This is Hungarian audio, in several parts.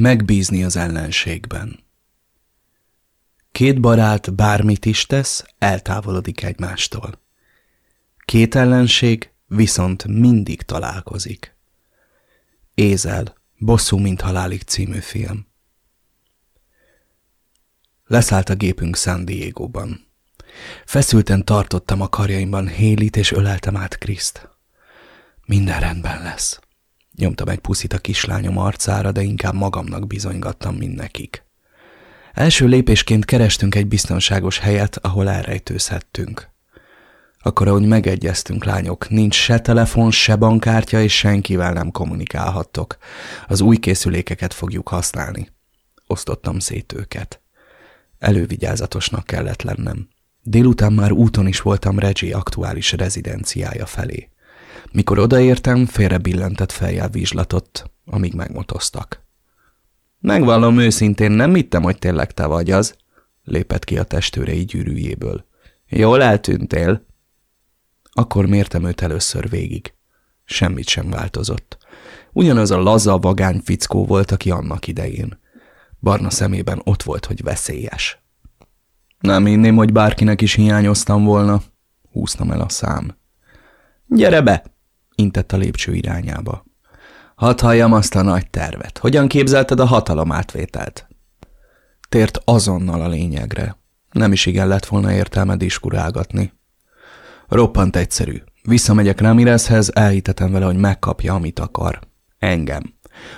Megbízni az ellenségben. Két barát bármit is tesz, eltávolodik egymástól. Két ellenség viszont mindig találkozik. Ézel, Bosszú, mint halálig című film. Leszállt a gépünk San Diego-ban. Feszülten tartottam a karjaimban Hélit, és öleltem át Kriszt. Minden rendben lesz. Nyomtam egy puszit a kislányom arcára, de inkább magamnak bizonygattam, mint nekik. Első lépésként kerestünk egy biztonságos helyet, ahol elrejtőzhettünk. Akkor, ahogy megegyeztünk, lányok, nincs se telefon, se bankkártya, és senkivel nem kommunikálhattok. Az új készülékeket fogjuk használni. Osztottam szét őket. Elővigyázatosnak kellett lennem. Délután már úton is voltam Reggie aktuális rezidenciája felé. Mikor odaértem, félre billentett fejjel vizslatott, amíg megmotoztak. Megvallom őszintén, nem hittem, hogy tényleg te vagy az, lépett ki a testőrei gyűrűjéből. Jól eltűntél? Akkor mértem őt először végig. Semmit sem változott. Ugyanaz a laza, vagány fickó volt, aki annak idején. Barna szemében ott volt, hogy veszélyes. Nem hinném, hogy bárkinek is hiányoztam volna. Húztam el a szám. Gyere be! Intett a lépcső irányába. Hadd halljam azt a nagy tervet. Hogyan képzelted a hatalom átvételt? Tért azonnal a lényegre. Nem is igen lett volna értelme diskurálgatni. Roppant egyszerű. Visszamegyek Ramirezhez, elhitetem vele, hogy megkapja, amit akar. Engem.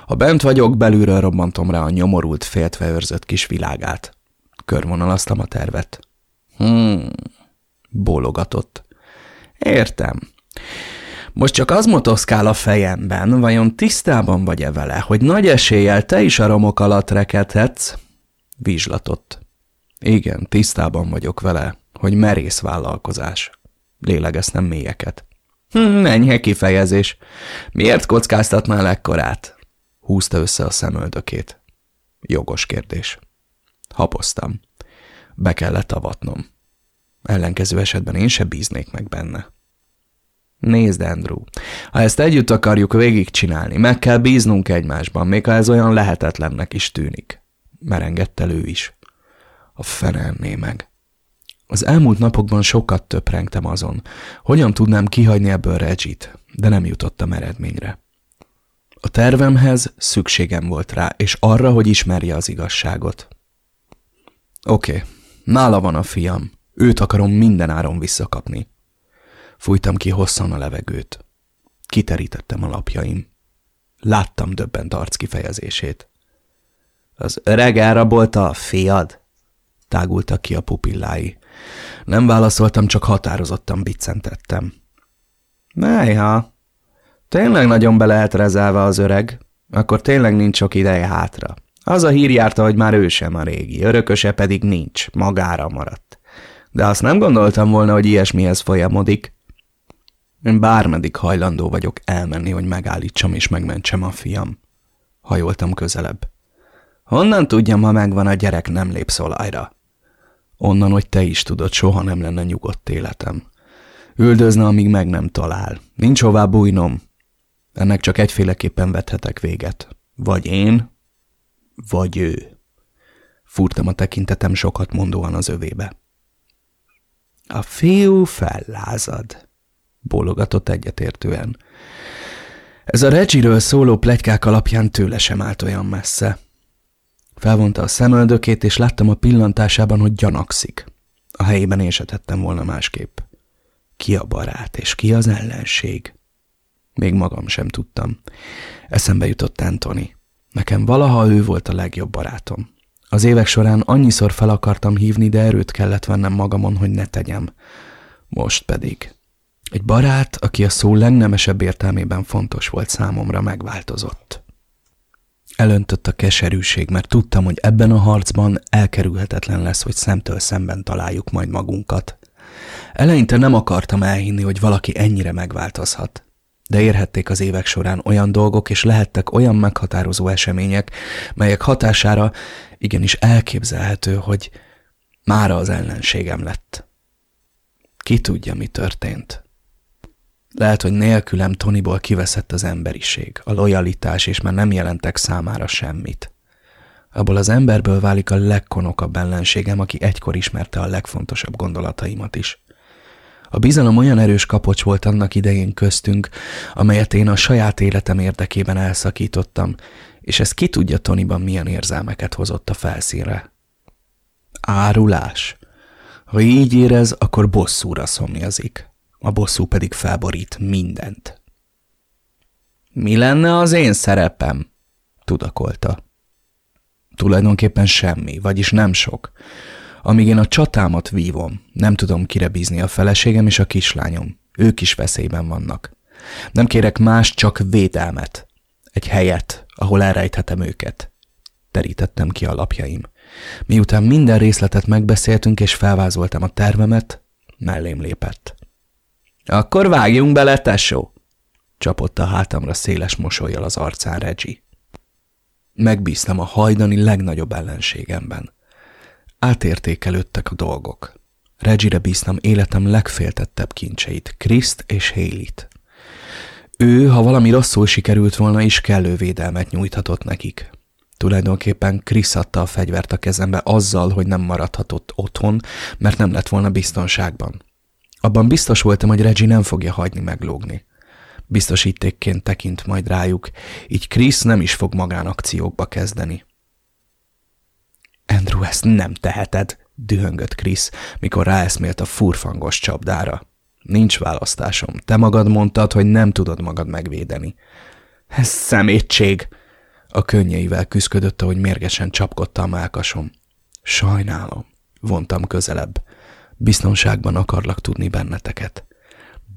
Ha bent vagyok, belülről robbantom rá a nyomorult, féltve őrzött kis világát. Körvonalaztam a tervet. Hmm, bólogatott. Értem. Most csak az motoszkál a fejemben, vajon tisztában vagy-e vele, hogy nagy eséllyel te is a romok alatt rekedhetsz? Vizslatott. Igen, tisztában vagyok vele, hogy merész vállalkozás. Lélegeztem mélyeket. Hm, enyhe kifejezés. Miért kockáztatnál ekkorát? Húzta össze a szemöldökét. Jogos kérdés. Hapoztam. Be kellett avatnom. Ellenkező esetben én se bíznék meg benne. Nézd, Andrew, ha ezt együtt akarjuk végigcsinálni, meg kell bíznunk egymásban, még ha ez olyan lehetetlennek is tűnik. Merengett ő is. A fenelné meg. Az elmúlt napokban sokat töprengtem azon, hogyan tudnám kihagyni ebből Regit, de nem jutottam eredményre. A tervemhez szükségem volt rá, és arra, hogy ismerje az igazságot. Oké, okay, nála van a fiam. Őt akarom minden áron visszakapni. Fújtam ki hosszan a levegőt. Kiterítettem a lapjaim. Láttam döbbent arc kifejezését. Az öreg elrabolta a fiad? Tágultak ki a pupillái. Nem válaszoltam, csak határozottan biccentettem. Nejha, tényleg nagyon be lehet rezelve az öreg, akkor tényleg nincs sok ideje hátra. Az a hír járta, hogy már ő sem a régi, örököse pedig nincs, magára maradt. De azt nem gondoltam volna, hogy ilyesmihez folyamodik. Én bármeddig hajlandó vagyok elmenni, hogy megállítsam és megmentsem a fiam. Hajoltam közelebb. Honnan tudjam, ha megvan a gyerek, nem lép szolajra? Onnan, hogy te is tudod, soha nem lenne nyugodt életem. Üldözne, amíg meg nem talál. Nincs hová bújnom. Ennek csak egyféleképpen vethetek véget. Vagy én, vagy ő. Furtam a tekintetem sokat mondóan az övébe. A fiú fellázad, bólogatott egyetértően. Ez a Regiről szóló plegykák alapján tőle sem állt olyan messze. Felvonta a szemöldökét, és láttam a pillantásában, hogy gyanakszik. A helyében én se tettem volna másképp. Ki a barát, és ki az ellenség? Még magam sem tudtam. Eszembe jutott Anthony. Nekem valaha ő volt a legjobb barátom. Az évek során annyiszor fel akartam hívni, de erőt kellett vennem magamon, hogy ne tegyem. Most pedig. Egy barát, aki a szó legnemesebb értelmében fontos volt számomra, megváltozott. Elöntött a keserűség, mert tudtam, hogy ebben a harcban elkerülhetetlen lesz, hogy szemtől szemben találjuk majd magunkat. Eleinte nem akartam elhinni, hogy valaki ennyire megváltozhat de érhették az évek során olyan dolgok, és lehettek olyan meghatározó események, melyek hatására igenis elképzelhető, hogy mára az ellenségem lett. Ki tudja, mi történt. Lehet, hogy nélkülem Tonyból kiveszett az emberiség, a lojalitás, és már nem jelentek számára semmit. Abból az emberből válik a legkonokabb ellenségem, aki egykor ismerte a legfontosabb gondolataimat is. A bizalom olyan erős kapocs volt annak idején köztünk, amelyet én a saját életem érdekében elszakítottam, és ez ki tudja Tonyban milyen érzelmeket hozott a felszínre. Árulás. Ha így érez, akkor bosszúra szomjazik. A bosszú pedig felborít mindent. Mi lenne az én szerepem? tudakolta. Tulajdonképpen semmi, vagyis nem sok. Amíg én a csatámat vívom, nem tudom kire bízni a feleségem és a kislányom. Ők is veszélyben vannak. Nem kérek más, csak védelmet. Egy helyet, ahol elrejthetem őket. Terítettem ki a lapjaim. Miután minden részletet megbeszéltünk és felvázoltam a tervemet, mellém lépett. Akkor vágjunk bele, tesó! Csapott a hátamra széles mosolyjal az arcán Reggie. Megbíztam a hajdani legnagyobb ellenségemben. Átértékelődtek a dolgok. Reggie-re bíztam életem legféltettebb kincseit, Kriszt és Hélit. Ő, ha valami rosszul sikerült volna, is kellő védelmet nyújthatott nekik. Tulajdonképpen Krisz adta a fegyvert a kezembe azzal, hogy nem maradhatott otthon, mert nem lett volna biztonságban. Abban biztos voltam, hogy Reggie nem fogja hagyni meglógni. Biztosítékként tekint majd rájuk, így Krisz nem is fog magánakciókba kezdeni. Andrew, ezt nem teheted, dühöngött Krisz, mikor ráeszmélt a furfangos csapdára. Nincs választásom. Te magad mondtad, hogy nem tudod magad megvédeni. Ez szemétség! A könnyeivel küzdött, ahogy mérgesen csapkodta a mákasom. Sajnálom, vontam közelebb. Biztonságban akarlak tudni benneteket.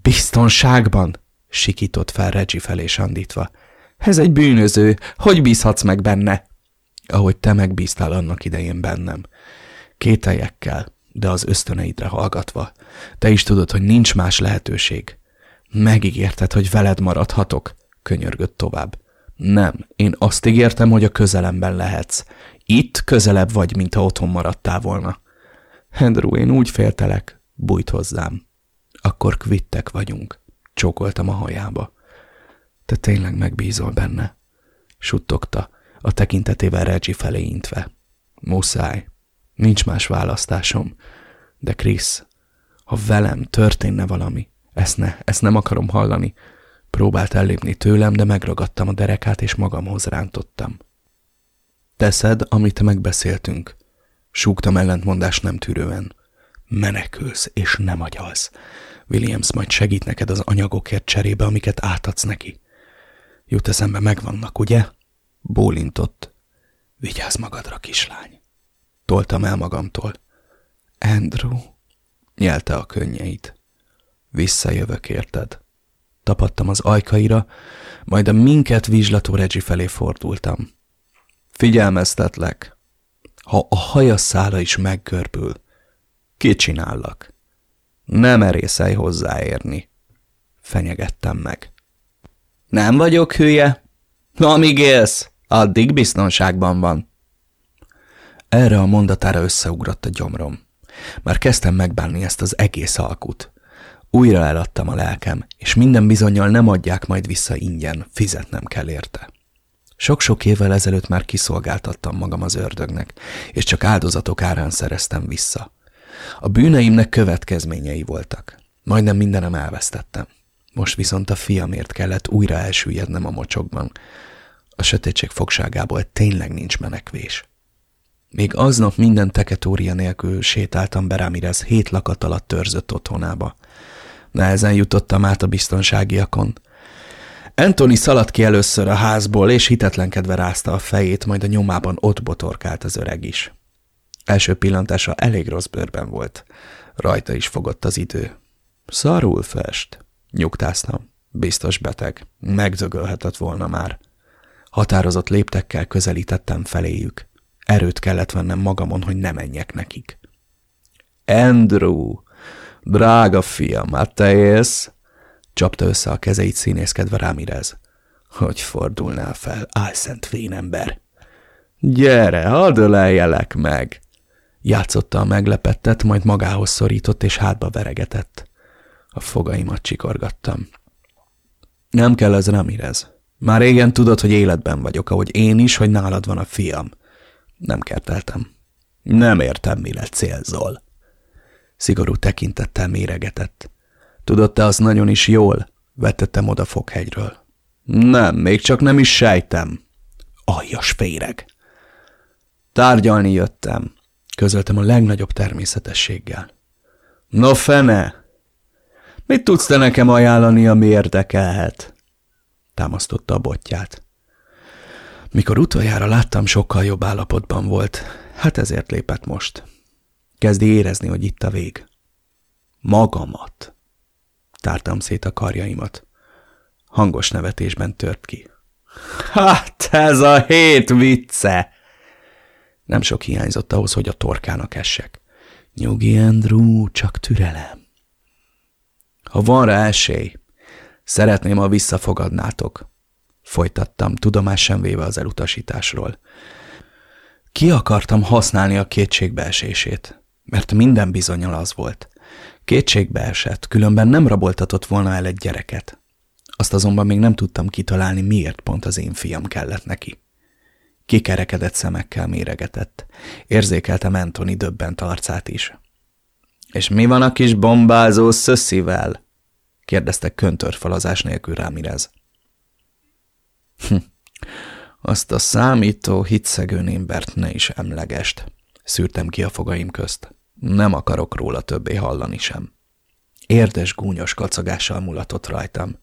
Biztonságban? sikított fel Reggie felé sandítva. Ez egy bűnöző, hogy bízhatsz meg benne? Ahogy te megbíztál annak idején bennem. Kételjekkel, de az ösztöneidre hallgatva. Te is tudod, hogy nincs más lehetőség. Megígérted, hogy veled maradhatok, könyörgött tovább. Nem, én azt ígértem, hogy a közelemben lehetsz. Itt közelebb vagy, mint ha otthon maradtál volna. Andrew, én úgy féltelek, bújt hozzám. Akkor kvittek vagyunk. Csókoltam a hajába. Te tényleg megbízol benne? Suttogta, a tekintetével Reggie felé intve. Muszáj. Nincs más választásom. De Krisz, ha velem történne valami, ezt ne, ezt nem akarom hallani. Próbált ellépni tőlem, de megragadtam a derekát, és magamhoz rántottam. Teszed, amit megbeszéltünk. Súgtam ellentmondás nem tűrően. Menekülsz, és nem agyalsz. Williams majd segít neked az anyagokért cserébe, amiket átadsz neki. Jut eszembe megvannak, ugye? Bólintott. Vigyázz magadra, kislány. Toltam el magamtól. Andrew, nyelte a könnyeit. Visszajövök, érted? Tapadtam az ajkaira, majd a minket vizslató Reggie felé fordultam. Figyelmeztetlek, ha a haja szála is meggörbül, kicsinállak. Nem merészelj hozzáérni. Fenyegettem meg. Nem vagyok hülye. Amíg élsz, addig biztonságban van. Erre a mondatára összeugrott a gyomrom. Már kezdtem megbánni ezt az egész alkut. Újra eladtam a lelkem, és minden bizonyal nem adják majd vissza ingyen, fizetnem kell érte. Sok-sok évvel ezelőtt már kiszolgáltattam magam az ördögnek, és csak áldozatok árán szereztem vissza. A bűneimnek következményei voltak. Majdnem mindenem elvesztettem. Most viszont a fiamért kellett újra elsüllyednem a mocsokban. A sötétség fogságából tényleg nincs menekvés. Még aznap minden teketória nélkül sétáltam Beramirez hét lakat alatt törzött otthonába. Nehezen jutottam át a biztonságiakon. Anthony szaladt ki először a házból, és hitetlenkedve rázta a fejét, majd a nyomában ott botorkált az öreg is. Első pillantása elég rossz bőrben volt. Rajta is fogott az idő. Szarul fest. Nyugtáztam. Biztos beteg. Megzögölhetett volna már. Határozott léptekkel közelítettem feléjük. Erőt kellett vennem magamon, hogy ne menjek nekik. Andrew! Drága fiam, hát te élsz? Csapta össze a kezeit színészkedve Rámirez. Hogy fordulnál fel, álszent fénember? Gyere, hadd öleljelek meg! Játszotta a meglepettet, majd magához szorított és hátba veregetett. A fogaimat csikorgattam. Nem kell ez Ramirez. Már régen tudod, hogy életben vagyok, ahogy én is, hogy nálad van a fiam. Nem kerteltem. Nem értem, mire célzol. Szigorú tekintettel méregetett. Tudod te azt nagyon is jól? Vetettem oda foghegyről. Nem, még csak nem is sejtem. Aljas féreg. Tárgyalni jöttem, közöltem a legnagyobb természetességgel. No fene! Mit tudsz te nekem ajánlani, ami érdekelhet? Támasztotta a botját. Mikor utoljára láttam, sokkal jobb állapotban volt, hát ezért lépett most. Kezdi érezni, hogy itt a vég. Magamat. Tártam szét a karjaimat. Hangos nevetésben tört ki. Hát ez a hét vicce! Nem sok hiányzott ahhoz, hogy a torkának essek. Nyugi, Andrew, csak türelem. Ha van rá esély, szeretném, ha visszafogadnátok. Folytattam, tudomás sem véve az elutasításról. Ki akartam használni a kétségbeesését, mert minden bizonyal az volt. Kétségbe esett, különben nem raboltatott volna el egy gyereket. Azt azonban még nem tudtam kitalálni, miért pont az én fiam kellett neki. Kikerekedett szemekkel méregetett. Érzékeltem Anthony döbbent arcát is. – És mi van a kis bombázó szösszivel? – kérdezte köntörfalazás nélkül Rámirez. Hm. Azt a számító, hitszegő embert ne is emlegest. Szűrtem ki a fogaim közt. Nem akarok róla többé hallani sem. Érdes gúnyos kacagással mulatott rajtam.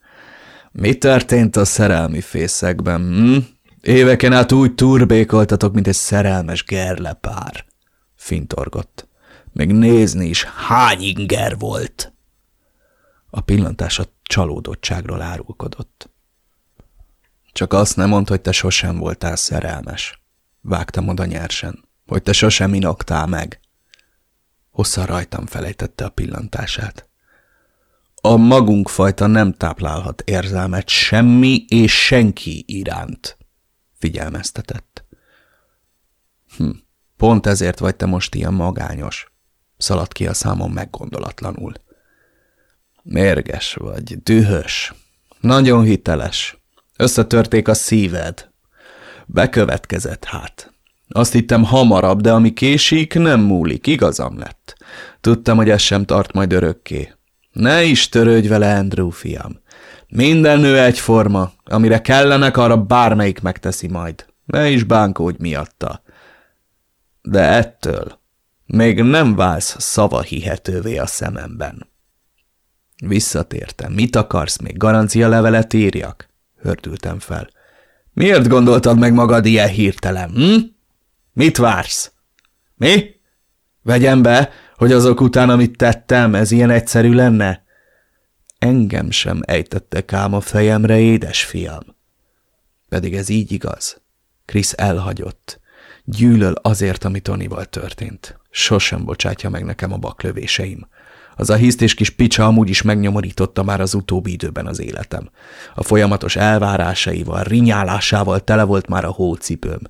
Mi történt a szerelmi fészekben, hm? Éveken át úgy turbékoltatok, mint egy szerelmes gerlepár. Fintorgott. Még nézni is hány inger volt. A pillantása csalódottságról árulkodott. Csak azt nem mondd, hogy te sosem voltál szerelmes. Vágtam oda nyersen. Hogy te sosem inoktál meg. Hosszan rajtam felejtette a pillantását. A magunk fajta nem táplálhat érzelmet semmi és senki iránt figyelmeztetett. Hm, pont ezért vagy te most ilyen magányos, szaladt ki a számon meggondolatlanul. Mérges vagy, dühös, nagyon hiteles. Összetörték a szíved. Bekövetkezett hát. Azt hittem hamarabb, de ami késik, nem múlik, igazam lett. Tudtam, hogy ez sem tart majd örökké. Ne is törődj vele, Andrew fiam. Minden nő egyforma, amire kellenek, arra bármelyik megteszi majd. Ne is bánkódj miatta. De ettől még nem válsz szava hihetővé a szememben. Visszatértem. Mit akarsz még? Garancia levelet írjak? Hördültem fel. Miért gondoltad meg magad ilyen hirtelen, hm? Mit vársz? Mi? Vegyem be, hogy azok után, amit tettem, ez ilyen egyszerű lenne? Engem sem ejtettek ám a fejemre, édes fiam. Pedig ez így igaz. Krisz elhagyott. Gyűlöl azért, ami Tonival történt. Sosem bocsátja meg nekem a baklövéseim. Az a hisztés kis picsa amúgy is megnyomorította már az utóbbi időben az életem. A folyamatos elvárásaival, rinyálásával tele volt már a hócipőm.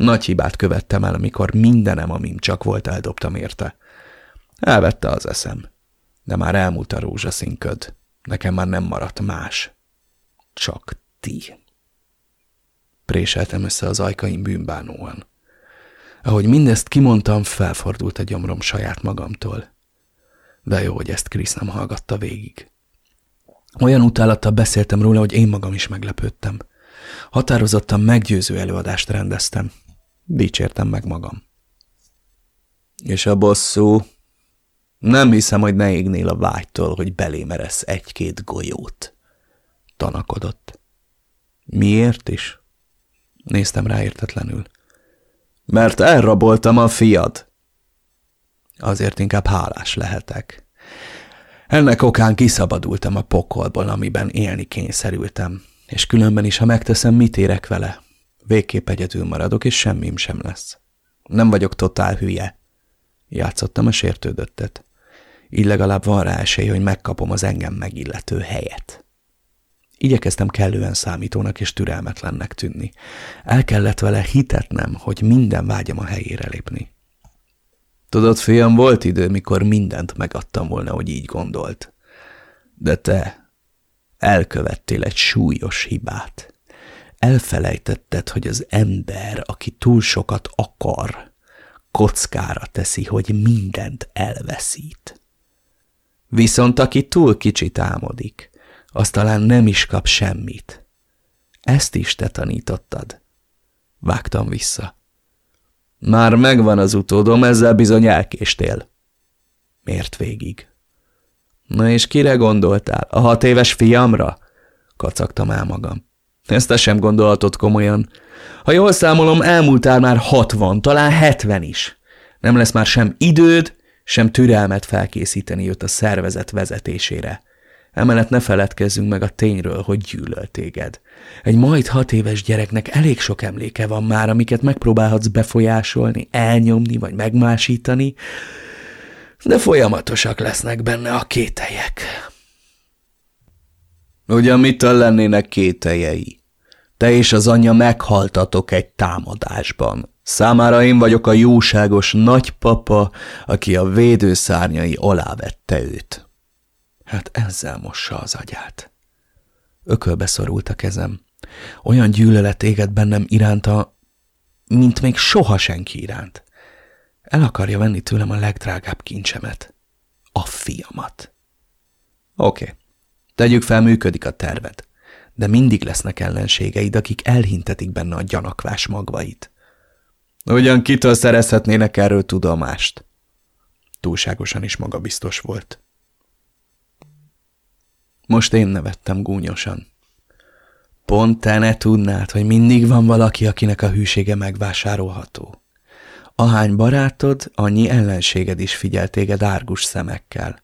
Nagy hibát követtem el, amikor mindenem, amim csak volt, eldobtam érte. Elvette az eszem, de már elmúlt a rózsaszín. Nekem már nem maradt más. Csak ti. Préseltem össze az ajkaim bűnbánóan. Ahogy mindezt kimondtam, felfordult a gyomrom saját magamtól. De jó, hogy ezt Krisz nem hallgatta végig. Olyan utálattal beszéltem róla, hogy én magam is meglepődtem. Határozottan meggyőző előadást rendeztem. Dicsértem meg magam. És a bosszú nem hiszem, hogy ne égnél a vágytól, hogy belémeresz egy-két golyót. Tanakodott. Miért is? Néztem rá értetlenül. Mert elraboltam a fiad. Azért inkább hálás lehetek. Ennek okán kiszabadultam a pokolból, amiben élni kényszerültem, és különben is, ha megteszem, mit érek vele? Végképp egyedül maradok, és semmim sem lesz. Nem vagyok totál hülye. Játszottam a sértődöttet. Így legalább van rá esély, hogy megkapom az engem megillető helyet. Igyekeztem kellően számítónak és türelmetlennek tűnni. El kellett vele hitetnem, hogy minden vágyam a helyére lépni. Tudod, fiam, volt idő, mikor mindent megadtam volna, hogy így gondolt. De te elkövettél egy súlyos hibát. Elfelejtetted, hogy az ember, aki túl sokat akar, kockára teszi, hogy mindent elveszít. Viszont aki túl kicsit álmodik, az talán nem is kap semmit. Ezt is te tanítottad. Vágtam vissza. Már megvan az utódom, ezzel bizony elkéstél. Mért végig. Na és kire gondoltál? A hat éves fiamra? Kacagtam el magam. Ezt te sem gondolhatod komolyan. Ha jól számolom, elmúltál már hatvan, talán hetven is. Nem lesz már sem időd, sem türelmet felkészíteni őt a szervezet vezetésére. Emellett ne feledkezzünk meg a tényről, hogy gyűlöl téged. Egy majd hat éves gyereknek elég sok emléke van már, amiket megpróbálhatsz befolyásolni, elnyomni vagy megmásítani, de folyamatosak lesznek benne a kételyek. Ugyan mitől lennének kételjei? Te és az anyja meghaltatok egy támadásban. Számára én vagyok a jóságos nagypapa, aki a védőszárnyai alá vette őt. Hát ezzel mossa az agyát. Ökölbe szorult a kezem. Olyan gyűlölet égett bennem iránta, mint még soha senki iránt. El akarja venni tőlem a legdrágább kincsemet. A fiamat. Oké, tegyük fel, működik a terved. De mindig lesznek ellenségeid, akik elhintetik benne a gyanakvás magvait. Ugyan kitől szerezhetnének erről tudomást? Túlságosan is magabiztos volt. Most én nevettem gúnyosan. Pont te ne tudnád, hogy mindig van valaki, akinek a hűsége megvásárolható. Ahány barátod, annyi ellenséged is figyel téged árgus szemekkel.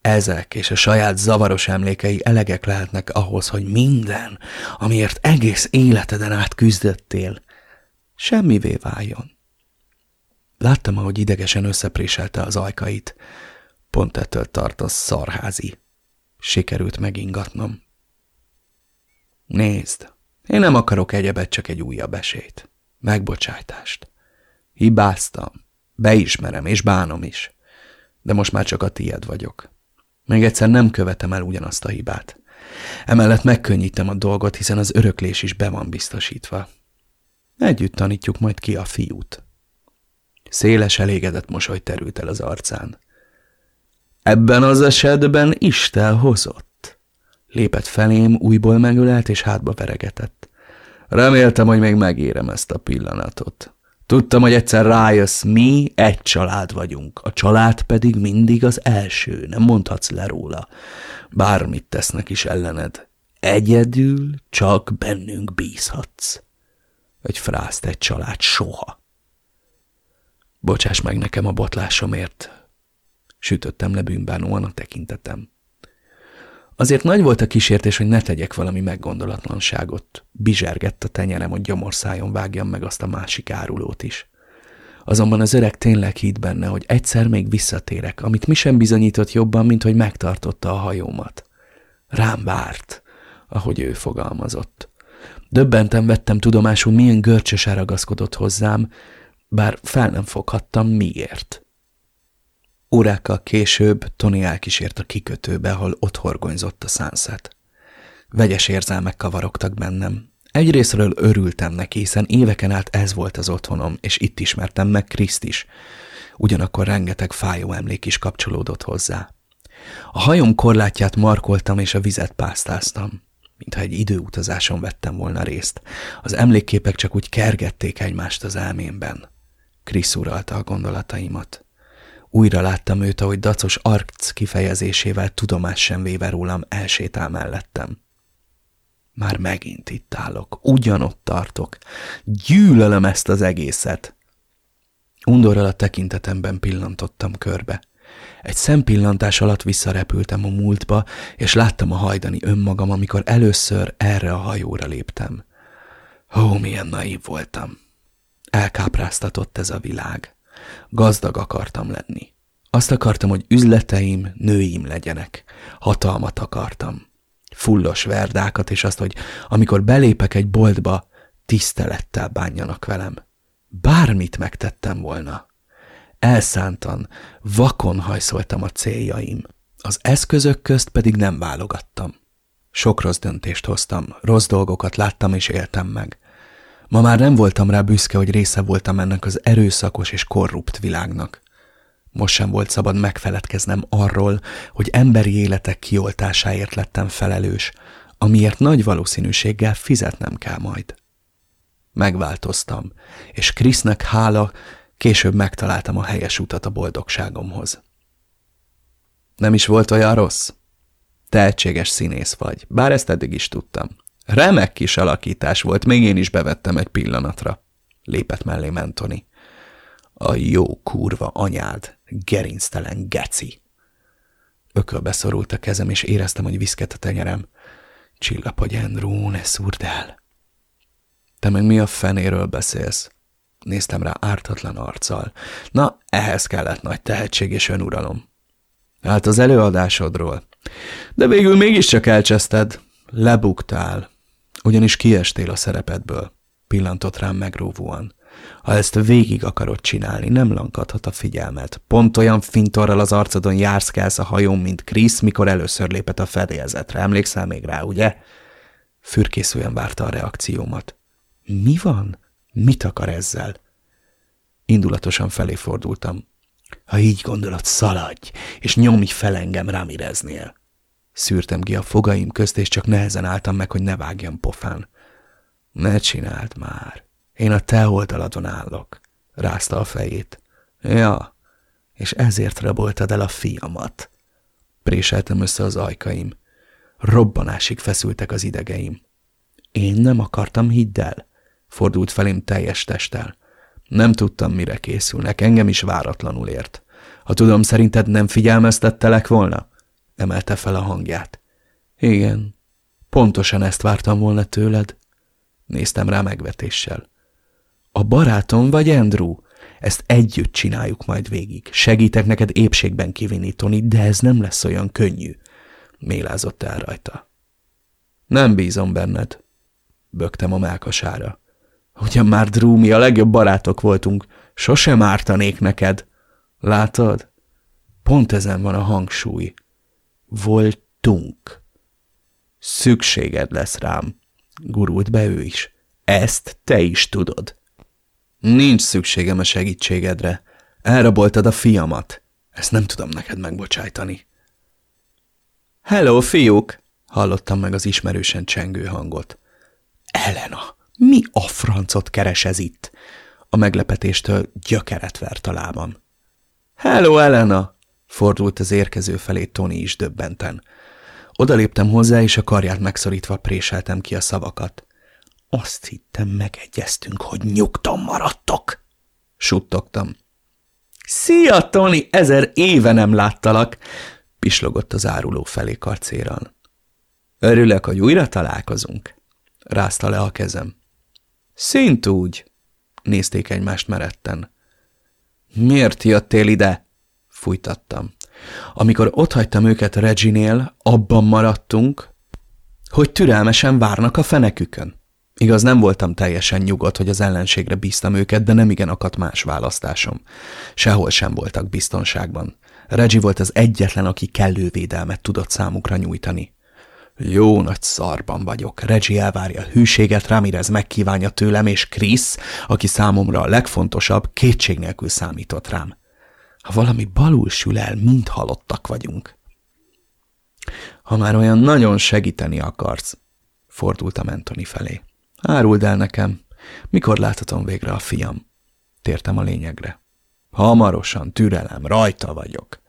Ezek és a saját zavaros emlékei elegek lehetnek ahhoz, hogy minden, amiért egész életeden át küzdöttél, semmivé váljon. Láttam, ahogy idegesen összepréselte az ajkait. Pont ettől tart a szarházi. Sikerült megingatnom. Nézd, én nem akarok egyebet, csak egy újabb esélyt. Megbocsájtást. Hibáztam. Beismerem, és bánom is. De most már csak a tied vagyok. Még egyszer nem követem el ugyanazt a hibát. Emellett megkönnyítem a dolgot, hiszen az öröklés is be van biztosítva. Együtt tanítjuk majd ki a fiút. Széles elégedett mosoly terült el az arcán. Ebben az esetben Isten hozott. Lépett felém, újból megölelt és hátba veregetett. Reméltem, hogy még megérem ezt a pillanatot. Tudtam, hogy egyszer rájössz, mi egy család vagyunk, a család pedig mindig az első, nem mondhatsz le róla. Bármit tesznek is ellened. Egyedül csak bennünk bízhatsz. Egy frászt egy család soha. Bocsáss meg nekem a botlásomért. Sütöttem le bűnbánóan a tekintetem. Azért nagy volt a kísértés, hogy ne tegyek valami meggondolatlanságot. Bizsergett a tenyerem, hogy gyomorszájon vágjam meg azt a másik árulót is. Azonban az öreg tényleg hitt benne, hogy egyszer még visszatérek, amit mi sem bizonyított jobban, mint hogy megtartotta a hajómat. Rám várt, ahogy ő fogalmazott. Döbbenten vettem tudomásul, milyen görcsösen ragaszkodott hozzám, bár fel nem foghattam miért. Órákkal később Tony elkísért a kikötőbe, ahol ott horgonyzott a szánszet. Vegyes érzelmek kavarogtak bennem. Egyrésztről örültem neki, hiszen éveken át ez volt az otthonom, és itt ismertem meg Kriszt is. Ugyanakkor rengeteg fájó emlék is kapcsolódott hozzá. A hajom korlátját markoltam, és a vizet pásztáztam mintha egy időutazáson vettem volna részt. Az emlékképek csak úgy kergették egymást az elmémben. Krisz uralta a gondolataimat. Újra láttam őt, ahogy dacos arc kifejezésével tudomás sem véve rólam elsétál mellettem. Már megint itt állok, ugyanott tartok. Gyűlölöm ezt az egészet. Undorral a tekintetemben pillantottam körbe. Egy szempillantás alatt visszarepültem a múltba, és láttam a hajdani önmagam, amikor először erre a hajóra léptem. Ó, milyen naív voltam. Elkápráztatott ez a világ. Gazdag akartam lenni. Azt akartam, hogy üzleteim, nőim legyenek. Hatalmat akartam. Fullos verdákat, és azt, hogy amikor belépek egy boltba, tisztelettel bánjanak velem. Bármit megtettem volna. Elszántan, vakon hajszoltam a céljaim. Az eszközök közt pedig nem válogattam. Sok rossz döntést hoztam, rossz dolgokat láttam és éltem meg. Ma már nem voltam rá büszke, hogy része voltam ennek az erőszakos és korrupt világnak. Most sem volt szabad megfeledkeznem arról, hogy emberi életek kioltásáért lettem felelős, amiért nagy valószínűséggel fizetnem kell majd. Megváltoztam, és Krisznek hála később megtaláltam a helyes utat a boldogságomhoz. Nem is volt olyan rossz? Tehetséges színész vagy, bár ezt eddig is tudtam. Remek kis alakítás volt, még én is bevettem egy pillanatra. Lépett mellé Mentoni. A jó kurva anyád, gerinctelen geci. Ökölbe szorult a kezem, és éreztem, hogy viszket a tenyerem. Csillapodj, Andrew, ne szúrd el. Te meg mi a fenéről beszélsz? Néztem rá ártatlan arccal. Na, ehhez kellett nagy tehetség és önuralom. Hát az előadásodról. De végül mégiscsak elcseszted. Lebuktál. Ugyanis kiestél a szerepedből. Pillantott rám megróvóan. Ha ezt végig akarod csinálni, nem lankadhat a figyelmet. Pont olyan fintorral az arcodon járszkálsz a hajón, mint Krisz, mikor először lépett a fedélzetre. Emlékszel még rá, ugye? Fürkészően várta a reakciómat. Mi van? Mit akar ezzel? Indulatosan felé fordultam. Ha így gondolod, szaladj, és nyomj fel engem Ramireznél. Szűrtem ki a fogaim közt, és csak nehezen álltam meg, hogy ne vágjam pofán. Ne csináld már. Én a te oldaladon állok. Rázta a fejét. Ja, és ezért raboltad el a fiamat. Préseltem össze az ajkaim. Robbanásig feszültek az idegeim. Én nem akartam, hidd el. Fordult felém teljes testtel. Nem tudtam, mire készülnek, engem is váratlanul ért. Ha tudom, szerinted nem figyelmeztettelek volna? Emelte fel a hangját. Igen, pontosan ezt vártam volna tőled. Néztem rá megvetéssel. A barátom vagy Andrew? Ezt együtt csináljuk majd végig. Segítek neked épségben kivinni, Tony, de ez nem lesz olyan könnyű. Mélázott el rajta. Nem bízom benned. Bögtem a melkasára. Ugyan már, Drew, mi a legjobb barátok voltunk. Sosem ártanék neked. Látod? Pont ezen van a hangsúly. Voltunk. Szükséged lesz rám. Gurult be ő is. Ezt te is tudod. Nincs szükségem a segítségedre. Elraboltad a fiamat. Ezt nem tudom neked megbocsájtani. Hello, fiúk! Hallottam meg az ismerősen csengő hangot. Elena! Mi a francot keres ez itt? A meglepetéstől gyökeret vert a lábam. Hello, Elena! Fordult az érkező felé Tony is döbbenten. Odaléptem hozzá, és a karját megszorítva préseltem ki a szavakat. Azt hittem, megegyeztünk, hogy nyugton maradtok. Suttogtam. Szia, Tony, ezer éve nem láttalak, pislogott az áruló felé karcéral. Örülök, hogy újra találkozunk, rázta le a kezem. Szint úgy, nézték egymást meretten. Miért jöttél ide? Fújtattam. Amikor otthagytam őket Reginél, abban maradtunk, hogy türelmesen várnak a fenekükön. Igaz, nem voltam teljesen nyugodt, hogy az ellenségre bíztam őket, de nem igen akadt más választásom. Sehol sem voltak biztonságban. Reggie volt az egyetlen, aki kellő védelmet tudott számukra nyújtani. Jó nagy szarban vagyok. Reggie elvárja a hűséget, Ramirez megkívánja tőlem, és Chris, aki számomra a legfontosabb, kétség nélkül számított rám. Ha valami balul sül el, mind halottak vagyunk. Ha már olyan nagyon segíteni akarsz, fordultam Anthony felé. Áruld el nekem, mikor láthatom végre a fiam? Tértem a lényegre. Hamarosan, türelem, rajta vagyok.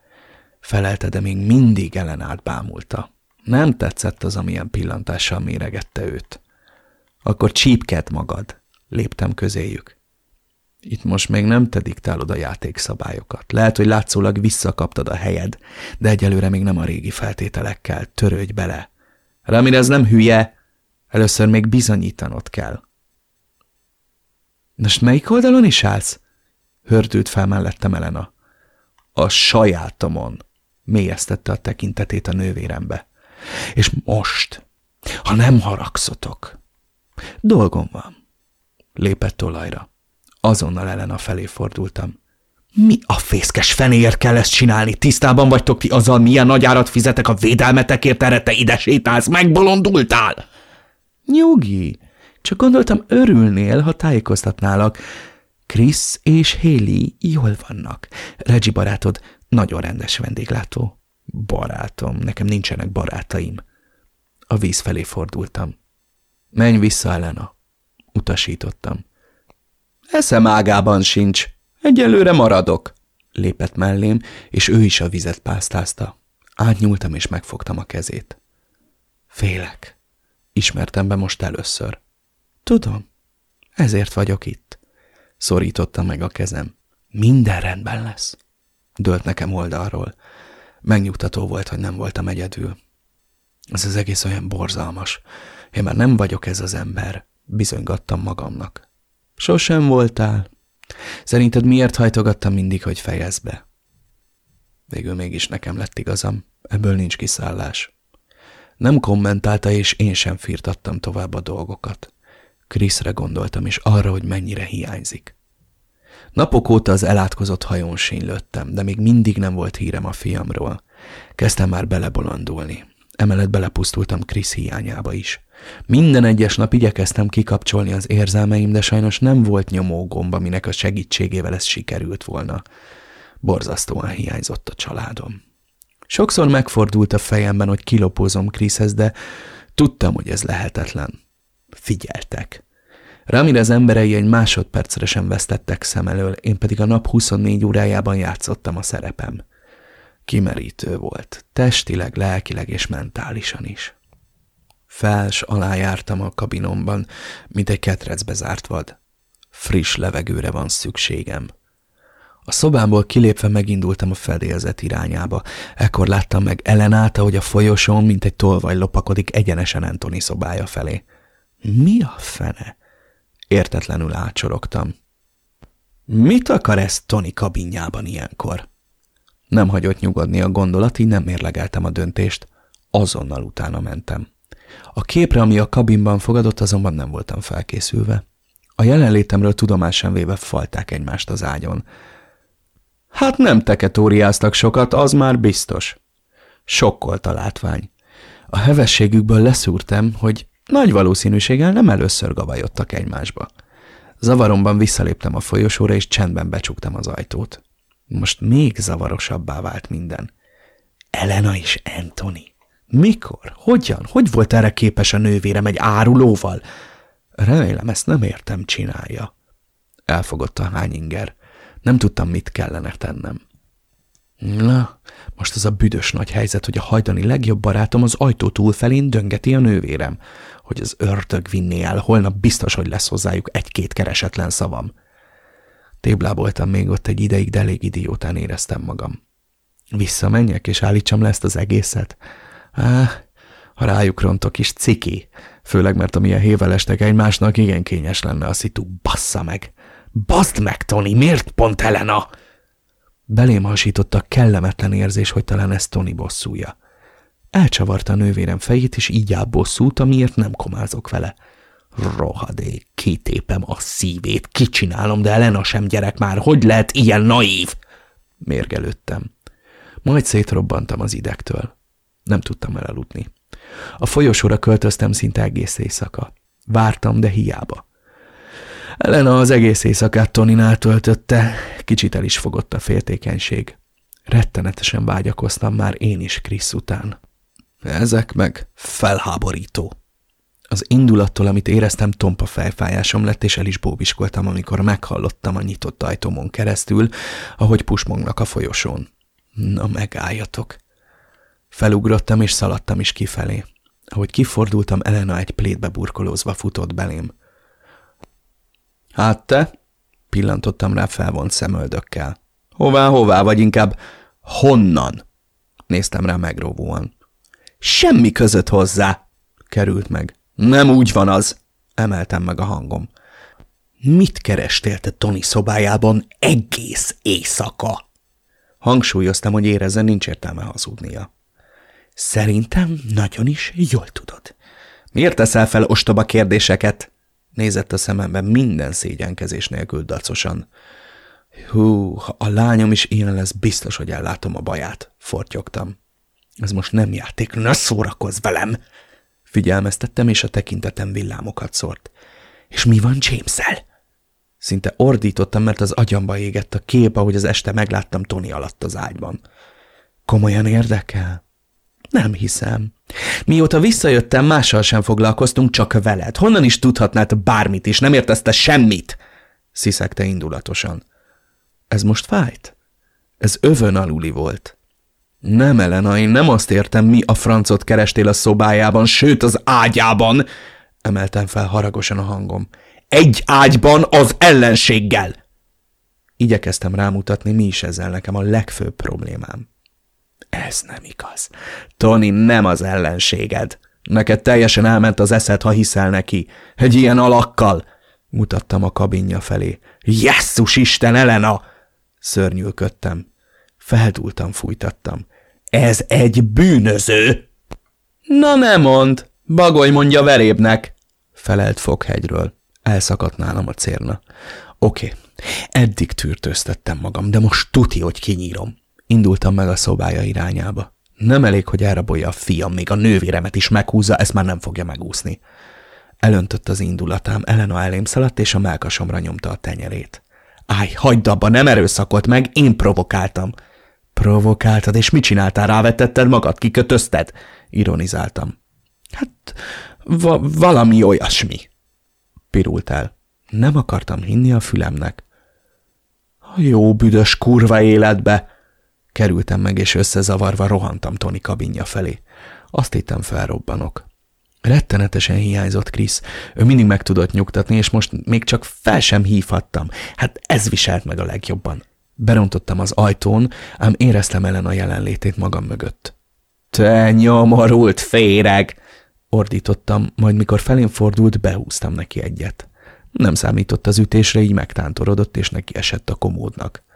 Felelte, de még mindig ellenállt bámulta. Nem tetszett az, amilyen pillantással méregette őt. Akkor csípked magad, léptem közéjük. Itt most még te diktálod a játékszabályokat. Lehet, hogy látszólag visszakaptad a helyed, de egyelőre még nem a régi feltételekkel. Törődj bele. Ramirez nem hülye, először még bizonyítanod kell. Most melyik oldalon is állsz? Hördült fel mellettem Elena. A sajátomon, mélyeztette a tekintetét a nővérembe. És most, ha nem haragszotok, dolgom van. Lépett olajra. Azonnal Elena felé fordultam. Mi a fészkes fenéért kell ezt csinálni? Tisztában vagytok ti azzal, milyen nagy árat fizetek a védelmetekért, erre te ide sétálsz, megbolondultál? Nyugi, csak gondoltam örülnél, ha tájékoztatnálak. Chris és Haley jól vannak. Reggie barátod nagyon rendes vendéglátó. Barátom, nekem nincsenek barátaim. A víz felé fordultam. Menj vissza, Elena. Utasítottam. Eszem ágában sincs. Egyelőre maradok. Lépett mellém, és ő is a vizet pásztázta. Átnyúltam, és megfogtam a kezét. Félek. Ismertem be most először. Tudom, ezért vagyok itt. Szorította meg a kezem. Minden rendben lesz. Dölt nekem oldalról. Megnyugtató volt, hogy nem voltam egyedül. Ez az egész olyan borzalmas. Én már nem vagyok ez az ember, bizonygattam magamnak. Sosem voltál. Szerinted miért hajtogattam mindig, hogy fejez be? Végül mégis nekem lett igazam, ebből nincs kiszállás. Nem kommentálta, és én sem firtattam tovább a dolgokat. Kriszre gondoltam, és arra, hogy mennyire hiányzik. Napok óta az elátkozott hajón sínylöttem, de még mindig nem volt hírem a fiamról. Kezdtem már belebolondulni. Emellett belepusztultam Krisz hiányába is. Minden egyes nap igyekeztem kikapcsolni az érzelmeim, de sajnos nem volt nyomógomb, aminek a segítségével ez sikerült volna. Borzasztóan hiányzott a családom. Sokszor megfordult a fejemben, hogy kilopózom Kriszhez, de tudtam, hogy ez lehetetlen. Figyeltek. Ramirez emberei egy másodpercre sem vesztettek szem elől, én pedig a nap 24 órájában játszottam a szerepem. Kimerítő volt, testileg, lelkileg és mentálisan is. Fels alá jártam a kabinomban, mint egy ketrecbe zárt vad. Friss levegőre van szükségem. A szobámból kilépve megindultam a fedélzet irányába. Ekkor láttam meg Ellenát, ahogy a folyosón, mint egy tolvaj lopakodik egyenesen Antoni szobája felé. Mi a fene? Értetlenül átsorogtam. Mit akar ez Tony kabinjában ilyenkor? Nem hagyott nyugodni a gondolat, így nem mérlegeltem a döntést. Azonnal utána mentem. A képre, ami a kabinban fogadott, azonban nem voltam felkészülve. A jelenlétemről tudomásen véve falták egymást az ágyon. Hát nem teketóriáztak sokat, az már biztos. Sokkolt a látvány. A hevességükből leszúrtam, hogy nagy valószínűséggel nem először gavajodtak egymásba. Zavaromban visszaléptem a folyosóra, és csendben becsuktam az ajtót. Most még zavarosabbá vált minden. Elena és Anthony. Mikor? Hogyan? Hogy volt erre képes a nővérem egy árulóval? Remélem, ezt nem értem csinálja. Elfogott a hányinger. Nem tudtam, mit kellene tennem. Na, most az a büdös nagy helyzet, hogy a hajdani legjobb barátom az ajtó túlfelén döngeti a nővérem, hogy az ördög vinné el, holnap biztos, hogy lesz hozzájuk egy-két keresetlen szavam. Tébláboltam még ott egy ideig, de elég idiótán éreztem magam. Visszamenjek, és állítsam le ezt az egészet? Á, ha rájuk rontok is, ciki. Főleg, mert amilyen hévelestek egymásnak, igen kényes lenne a szitu. Bassza meg! Baszd meg, Tony, miért pont Elena? Belém hasította kellemetlen érzés, hogy talán ez Tony bosszúja. Elcsavarta a nővérem fejét, és így áll bosszút, amiért nem komázok vele. Rohadék, kitépem a szívét, kicsinálom, de Elena sem gyerek már, hogy lehet ilyen naív? Mérgelődtem. Majd szétrobbantam az idegtől. Nem tudtam elaludni. A folyosóra költöztem szinte egész éjszaka. Vártam, de hiába. Elena az egész éjszakát Toninál töltötte, kicsit el is fogott a féltékenység. Rettenetesen vágyakoztam már én is Krisz után. Ezek meg felháborító. Az indulattól, amit éreztem, tompa fejfájásom lett, és el is bóbiskoltam, amikor meghallottam a nyitott ajtómon keresztül, ahogy pusmognak a folyosón. Na, megálljatok. Felugrottam, és szaladtam is kifelé. Ahogy kifordultam, Elena egy plétbe burkolózva futott belém. Hát te? Pillantottam rá felvont szemöldökkel. Hová, hová, vagy inkább honnan? Néztem rá megróvóan. Semmi között hozzá, került meg. Nem úgy van az, emeltem meg a hangom. Mit kerestél te Tony szobájában egész éjszaka? Hangsúlyoztam, hogy érezze, nincs értelme hazudnia. Szerintem nagyon is jól tudod. Miért teszel fel ostoba kérdéseket? Nézett a szemembe minden szégyenkezés nélkül dacosan. Hú, ha a lányom is ilyen lesz, biztos, hogy ellátom a baját, fortyogtam. Ez most nem játék, ne szórakozz velem! Figyelmeztettem, és a tekintetem villámokat szórt. És mi van james -el? Szinte ordítottam, mert az agyamba égett a kép, ahogy az este megláttam Tony alatt az ágyban. Komolyan érdekel? Nem hiszem. Mióta visszajöttem, mással sem foglalkoztunk, csak veled. Honnan is tudhatnád bármit is, nem értezte semmit? Sziszegte indulatosan. Ez most fájt? Ez övön aluli volt. Nem, Elena, én nem azt értem, mi a francot kerestél a szobájában, sőt az ágyában, emeltem fel haragosan a hangom. Egy ágyban az ellenséggel! Igyekeztem rámutatni, mi is ezzel nekem a legfőbb problémám. Ez nem igaz. Tony nem az ellenséged. Neked teljesen elment az eszed, ha hiszel neki. Egy ilyen alakkal! Mutattam a kabinja felé. Jesszus Isten, Elena! Szörnyűködtem. Feldúltam, fújtattam. Ez egy bűnöző! Na nem mond, bagoly mondja verébnek, felelt Foghegyről. Elszakadt nálam a cérna. Oké, okay. eddig tűrtőztettem magam, de most tuti, hogy kinyírom. Indultam meg a szobája irányába. Nem elég, hogy elrabolja a fiam, még a nővéremet is meghúzza, ezt már nem fogja megúszni. Elöntött az indulatám, Elena elém szaladt, és a melkasomra nyomta a tenyerét. Áj, hagyd abba, nem erőszakolt meg, én provokáltam. Provokáltad, és mit csináltál? Rávetetted magad, kikötözted? Ironizáltam. Hát, va- valami olyasmi. Pirult el. Nem akartam hinni a fülemnek. A jó büdös kurva életbe! Kerültem meg, és összezavarva rohantam Tony kabinja felé. Azt hittem felrobbanok. Rettenetesen hiányzott Krisz. Ő mindig meg tudott nyugtatni, és most még csak fel sem hívhattam. Hát ez viselt meg a legjobban. Berontottam az ajtón, ám éreztem ellen a jelenlétét magam mögött. Te nyomorult féreg! Ordítottam, majd mikor felén fordult, behúztam neki egyet. Nem számított az ütésre, így megtántorodott, és neki esett a komódnak.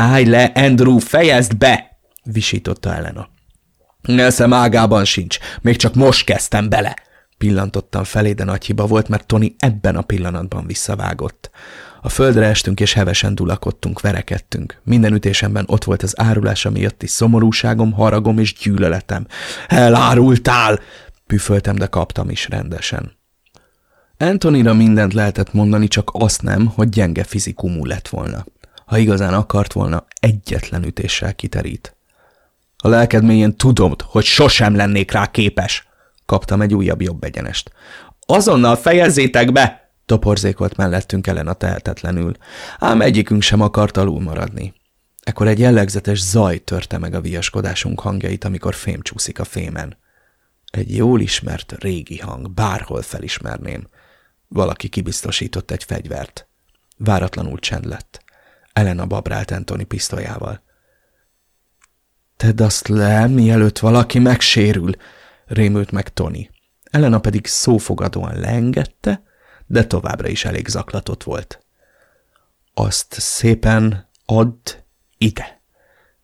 Állj le, Andrew, fejezd be! visította Elena. Eszem ágában sincs, még csak most kezdtem bele. Pillantottam felé, de nagy hiba volt, mert Tony ebben a pillanatban visszavágott. A földre estünk, és hevesen dulakodtunk, verekedtünk. Minden ütésemben ott volt az árulása miatti szomorúságom, haragom és gyűlöletem. Elárultál! Püföltem, de kaptam is rendesen. Antonira mindent lehetett mondani, csak azt nem, hogy gyenge fizikumú lett volna. Ha igazán akart volna, egyetlen ütéssel kiterít. A lelked mélyén tudom, hogy sosem lennék rá képes. Kaptam egy újabb jobb egyenest. Azonnal fejezzétek be! Toporzékolt mellettünk ellen a tehetetlenül, ám egyikünk sem akart alul maradni. Ekkor egy jellegzetes zaj törte meg a viaskodásunk hangjait, amikor fém csúszik a fémen. Egy jól ismert régi hang, bárhol felismerném. Valaki kibiztosított egy fegyvert. Váratlanul csend lett. Elena babrált Anthony pisztolyával. Tedd azt le, mielőtt valaki megsérül, rémült meg Tony. Elena pedig szófogadóan leengedte, de továbbra is elég zaklatott volt. Azt szépen add ide,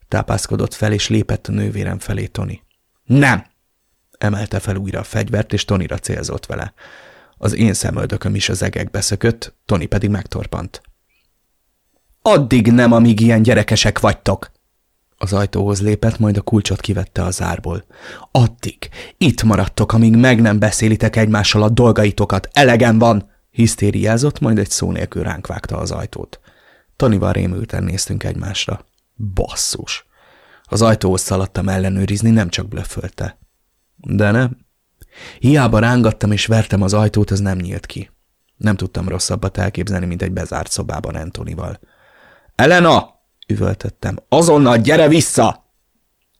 tápászkodott fel, és lépett a nővérem felé Tony. Nem! Emelte fel újra a fegyvert, és Tonira célzott vele. Az én szemöldököm is az egekbe szökött, Tony pedig megtorpant. Addig nem, amíg ilyen gyerekesek vagytok! Az ajtóhoz lépett, majd a kulcsot kivette a zárból. Addig! Itt maradtok, amíg meg nem beszélitek egymással a dolgaitokat. Elegem van! Hisztériázott, majd egy szó nélkül ránk vágta az ajtót. Tanival rémülten néztünk egymásra. Basszus! Az ajtóhoz szaladtam ellenőrizni, nem csak blöffölte. De nem. Hiába rángattam és vertem az ajtót, az nem nyílt ki. Nem tudtam rosszabbat elképzelni, mint egy bezárt szobában Antonival. Elena! üvöltöttem. Azonnal gyere vissza!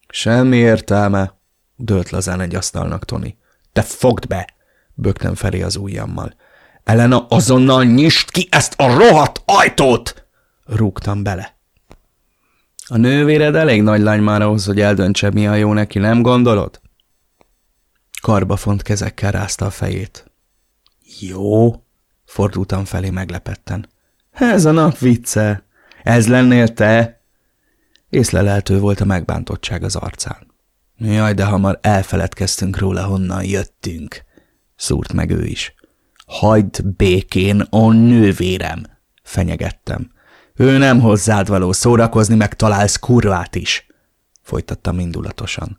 Semmi értelme, dőlt lazán egy asztalnak Tony. Te fogd be! bögtem felé az ujjammal. Elena, azonnal nyisd ki ezt a rohadt ajtót! Rúgtam bele. A nővéred elég nagy lány már ahhoz, hogy eldöntse, mi a jó neki, nem gondolod? Karbafont kezekkel rázta a fejét. Jó, fordultam felé meglepetten. Ez a nap vicce, ez lennél te? Észlelhető volt a megbántottság az arcán. Jaj, de hamar elfeledkeztünk róla, honnan jöttünk, szúrt meg ő is. Hagyd békén, a nővérem, fenyegettem. Ő nem hozzád való szórakozni, meg találsz kurvát is, folytatta indulatosan.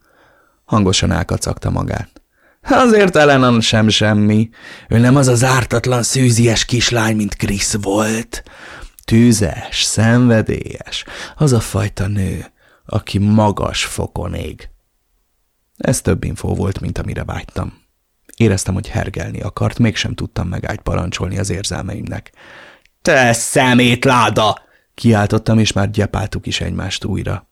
Hangosan elkacagta magát. Azért Elenan sem semmi. Ő nem az az ártatlan szűzies kislány, mint Krisz volt. Tűzes, szenvedélyes, az a fajta nő, aki magas fokon ég. Ez több infó volt, mint amire vágytam. Éreztem, hogy hergelni akart, mégsem tudtam megállt parancsolni az érzelmeimnek. Te szemétláda! Kiáltottam, és már gyepáltuk is egymást újra.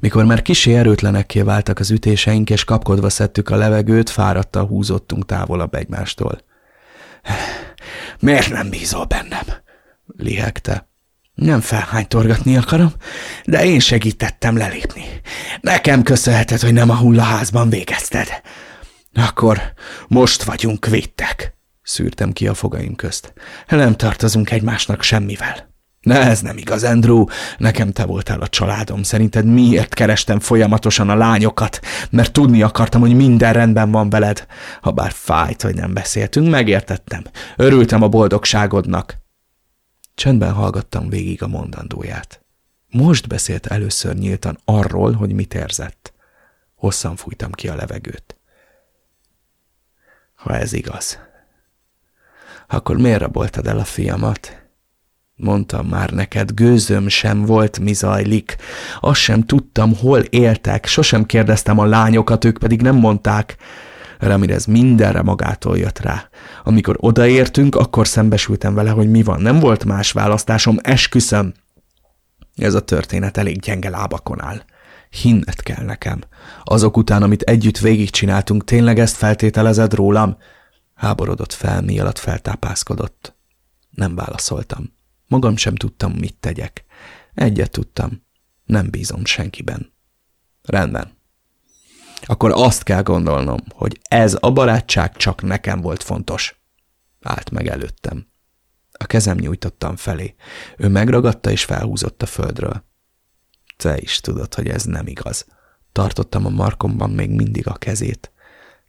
Mikor már kisé erőtlenekké váltak az ütéseink, és kapkodva szedtük a levegőt, fáradta húzottunk távolabb egymástól. Miért nem bízol bennem? lihegte. Nem felhánytorgatni akarom, de én segítettem lelépni. Nekem köszönheted, hogy nem a hullaházban végezted. Akkor most vagyunk védtek, szűrtem ki a fogaim közt. Nem tartozunk egymásnak semmivel. Ne, ez nem igaz, Andrew. Nekem te voltál a családom. Szerinted miért kerestem folyamatosan a lányokat? Mert tudni akartam, hogy minden rendben van veled. Habár fájt, hogy nem beszéltünk, megértettem. Örültem a boldogságodnak. Csendben hallgattam végig a mondandóját. Most beszélt először nyíltan arról, hogy mit érzett. Hosszan fújtam ki a levegőt. Ha ez igaz, akkor miért raboltad el a fiamat? Mondtam már neked, gőzöm sem volt, mi zajlik. Azt sem tudtam, hol éltek, sosem kérdeztem a lányokat, ők pedig nem mondták. Ramirez mindenre magától jött rá. Amikor odaértünk, akkor szembesültem vele, hogy mi van. Nem volt más választásom, esküszöm. Ez a történet elég gyenge lábakon áll. Hinnet kell nekem. Azok után, amit együtt végigcsináltunk, tényleg ezt feltételezed rólam? Háborodott fel, mi alatt feltápászkodott. Nem válaszoltam. Magam sem tudtam, mit tegyek. Egyet tudtam. Nem bízom senkiben. Rendben. Akkor azt kell gondolnom, hogy ez a barátság csak nekem volt fontos. Állt meg előttem. A kezem nyújtottam felé. Ő megragadta és felhúzott a földről. Te is tudod, hogy ez nem igaz. Tartottam a markomban még mindig a kezét.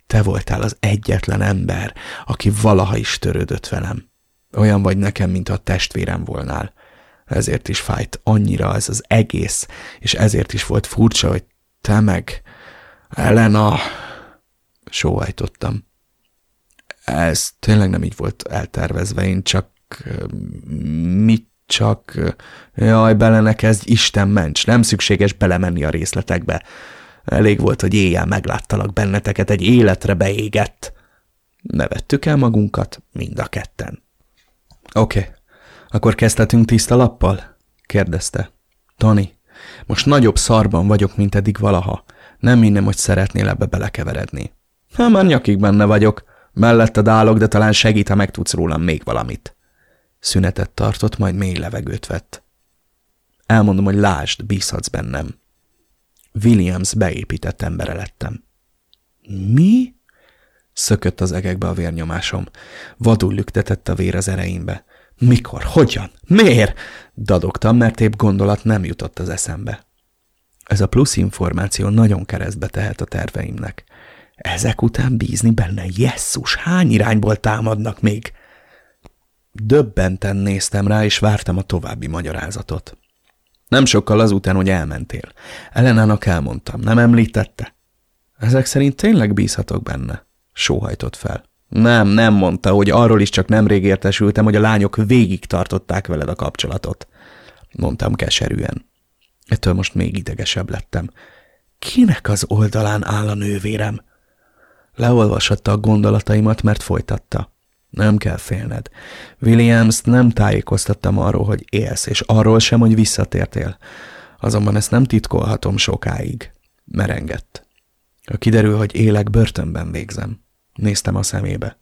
Te voltál az egyetlen ember, aki valaha is törődött velem. Olyan vagy nekem, mint a testvérem volnál. Ezért is fájt annyira ez az egész, és ezért is volt furcsa, hogy te meg, Elena, sóhajtottam. Ez tényleg nem így volt eltervezve, én csak... Mit csak... Jaj, bele ne kezdj, Isten ments, nem szükséges belemenni a részletekbe. Elég volt, hogy éjjel megláttalak benneteket, egy életre beégett. Nevettük el magunkat, mind a ketten. Oké, okay. akkor kezdhetünk tiszta lappal? kérdezte. Tony, most nagyobb szarban vagyok, mint eddig valaha. Nem minden, hogy szeretnél ebbe belekeveredni. Ha már nyakig benne vagyok. Melletted állok, de talán segít, ha megtudsz rólam még valamit. Szünetet tartott, majd mély levegőt vett. Elmondom, hogy lásd, bízhatsz bennem. Williams beépített embere lettem. Mi? Szökött az egekbe a vérnyomásom. Vadul lüktetett a vér az ereimbe. Mikor? Hogyan? Miért? Dadogtam, mert épp gondolat nem jutott az eszembe. Ez a plusz információ nagyon keresztbe tehet a terveimnek. Ezek után bízni benne, jesszus, hány irányból támadnak még? Döbbenten néztem rá, és vártam a további magyarázatot. Nem sokkal azután, hogy elmentél. Elenának elmondtam, nem említette? Ezek szerint tényleg bízhatok benne? Sóhajtott fel. Nem, nem mondta, hogy arról is csak nemrég értesültem, hogy a lányok végig tartották veled a kapcsolatot. Mondtam keserűen. Ettől most még idegesebb lettem. Kinek az oldalán áll a nővérem? Leolvasatta a gondolataimat, mert folytatta. Nem kell félned. Williams nem tájékoztattam arról, hogy élsz, és arról sem, hogy visszatértél. Azonban ezt nem titkolhatom sokáig. Merengett. Ha kiderül, hogy élek, börtönben végzem. Néztem a szemébe.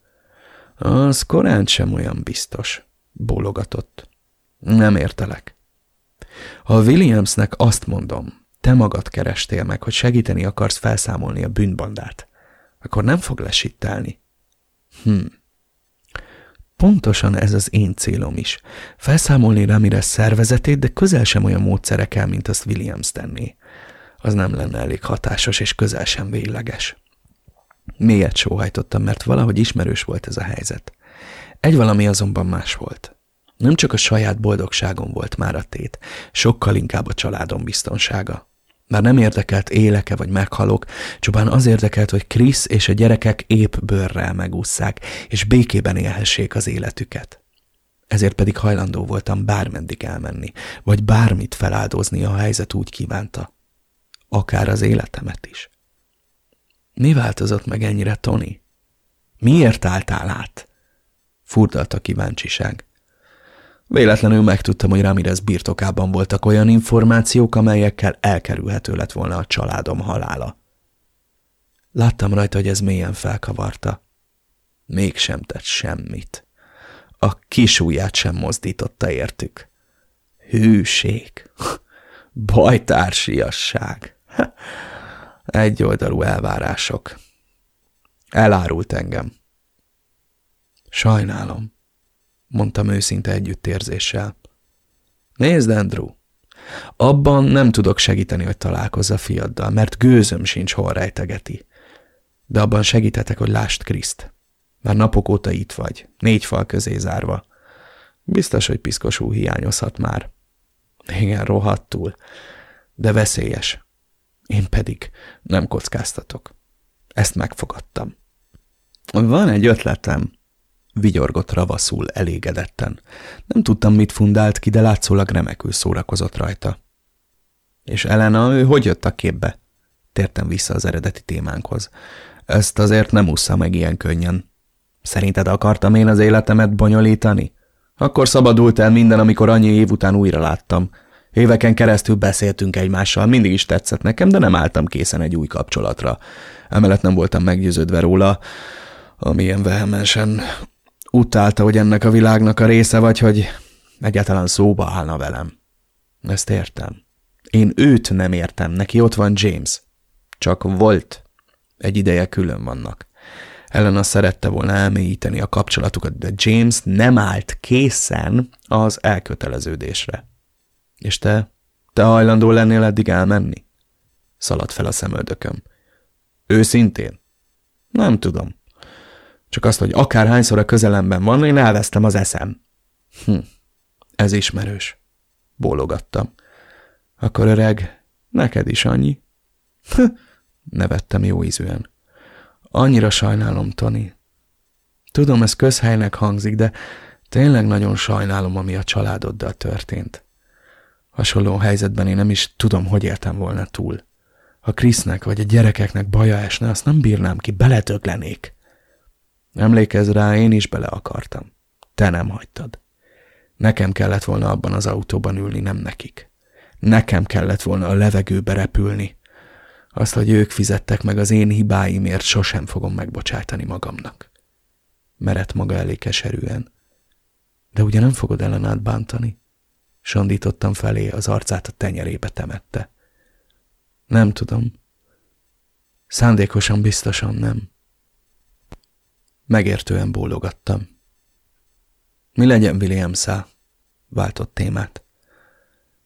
Az korán sem olyan biztos. Bólogatott. Nem értelek. Ha Williamsnek azt mondom, te magad kerestél meg, hogy segíteni akarsz felszámolni a bűnbandát, akkor nem fog lesittelni. Hm. Pontosan ez az én célom is. Felszámolni Ramirez szervezetét, de közel sem olyan módszerekkel, mint azt Williams tenné. Az nem lenne elég hatásos és közel sem végleges. Mélyet sóhajtottam, mert valahogy ismerős volt ez a helyzet. Egy valami azonban más volt. Nem csak a saját boldogságom volt már a tét, sokkal inkább a családom biztonsága. Már nem érdekelt éleke vagy meghalok, csupán az érdekelt, hogy Krisz és a gyerekek épp bőrrel megússzák, és békében élhessék az életüket. Ezért pedig hajlandó voltam bármeddig elmenni, vagy bármit feláldozni, a helyzet úgy kívánta. Akár az életemet is. Mi változott meg ennyire, Tony? Miért álltál át? Furdalt a kíváncsiság. Véletlenül megtudtam, hogy Ramirez birtokában voltak olyan információk, amelyekkel elkerülhető lett volna a családom halála. Láttam rajta, hogy ez mélyen felkavarta. Mégsem tett semmit. A kis ujját sem mozdította értük. Hűség. Bajtársiasság. Egyoldalú elvárások. Elárult engem. Sajnálom mondtam őszinte együttérzéssel. Nézd, Andrew, abban nem tudok segíteni, hogy találkozz a fiaddal, mert gőzöm sincs, hol rejtegeti. De abban segíthetek, hogy lásd Kriszt. Már napok óta itt vagy, négy fal közé zárva. Biztos, hogy piszkosú hiányozhat már. Igen, rohadtul, de veszélyes. Én pedig nem kockáztatok. Ezt megfogadtam. Van egy ötletem, vigyorgott ravaszul elégedetten. Nem tudtam, mit fundált ki, de látszólag remekül szórakozott rajta. És Elena, ő hogy jött a képbe? Tértem vissza az eredeti témánkhoz. Ezt azért nem ússza meg ilyen könnyen. Szerinted akartam én az életemet bonyolítani? Akkor szabadult el minden, amikor annyi év után újra láttam. Éveken keresztül beszéltünk egymással, mindig is tetszett nekem, de nem álltam készen egy új kapcsolatra. Emellett nem voltam meggyőződve róla, amilyen vehemensen utálta, hogy ennek a világnak a része vagy, hogy egyáltalán szóba állna velem. Ezt értem. Én őt nem értem, neki ott van James. Csak volt. Egy ideje külön vannak. Elena szerette volna elmélyíteni a kapcsolatukat, de James nem állt készen az elköteleződésre. És te? Te hajlandó lennél eddig elmenni? Szaladt fel a szemöldököm. Őszintén? Nem tudom. Csak azt, hogy akárhányszor a közelemben van, én elvesztem az eszem. Hm, ez ismerős. Bólogattam. Akkor öreg, neked is annyi? Nevettem jó ízűen. Annyira sajnálom, Tony. Tudom, ez közhelynek hangzik, de tényleg nagyon sajnálom, ami a családoddal történt. Hasonló helyzetben én nem is tudom, hogy éltem volna túl. Ha Krisznek vagy a gyerekeknek baja esne, azt nem bírnám ki, beletöglenék. Emlékezz rá, én is bele akartam. Te nem hagytad. Nekem kellett volna abban az autóban ülni, nem nekik. Nekem kellett volna a levegőbe repülni. Azt, hogy ők fizettek meg az én hibáimért, sosem fogom megbocsátani magamnak. Merett maga elé keserűen. De ugye nem fogod ellenát bántani? Sandítottam felé, az arcát a tenyerébe temette. Nem tudom. Szándékosan biztosan nem. Megértően bólogattam. Mi legyen william -szá? Váltott témát.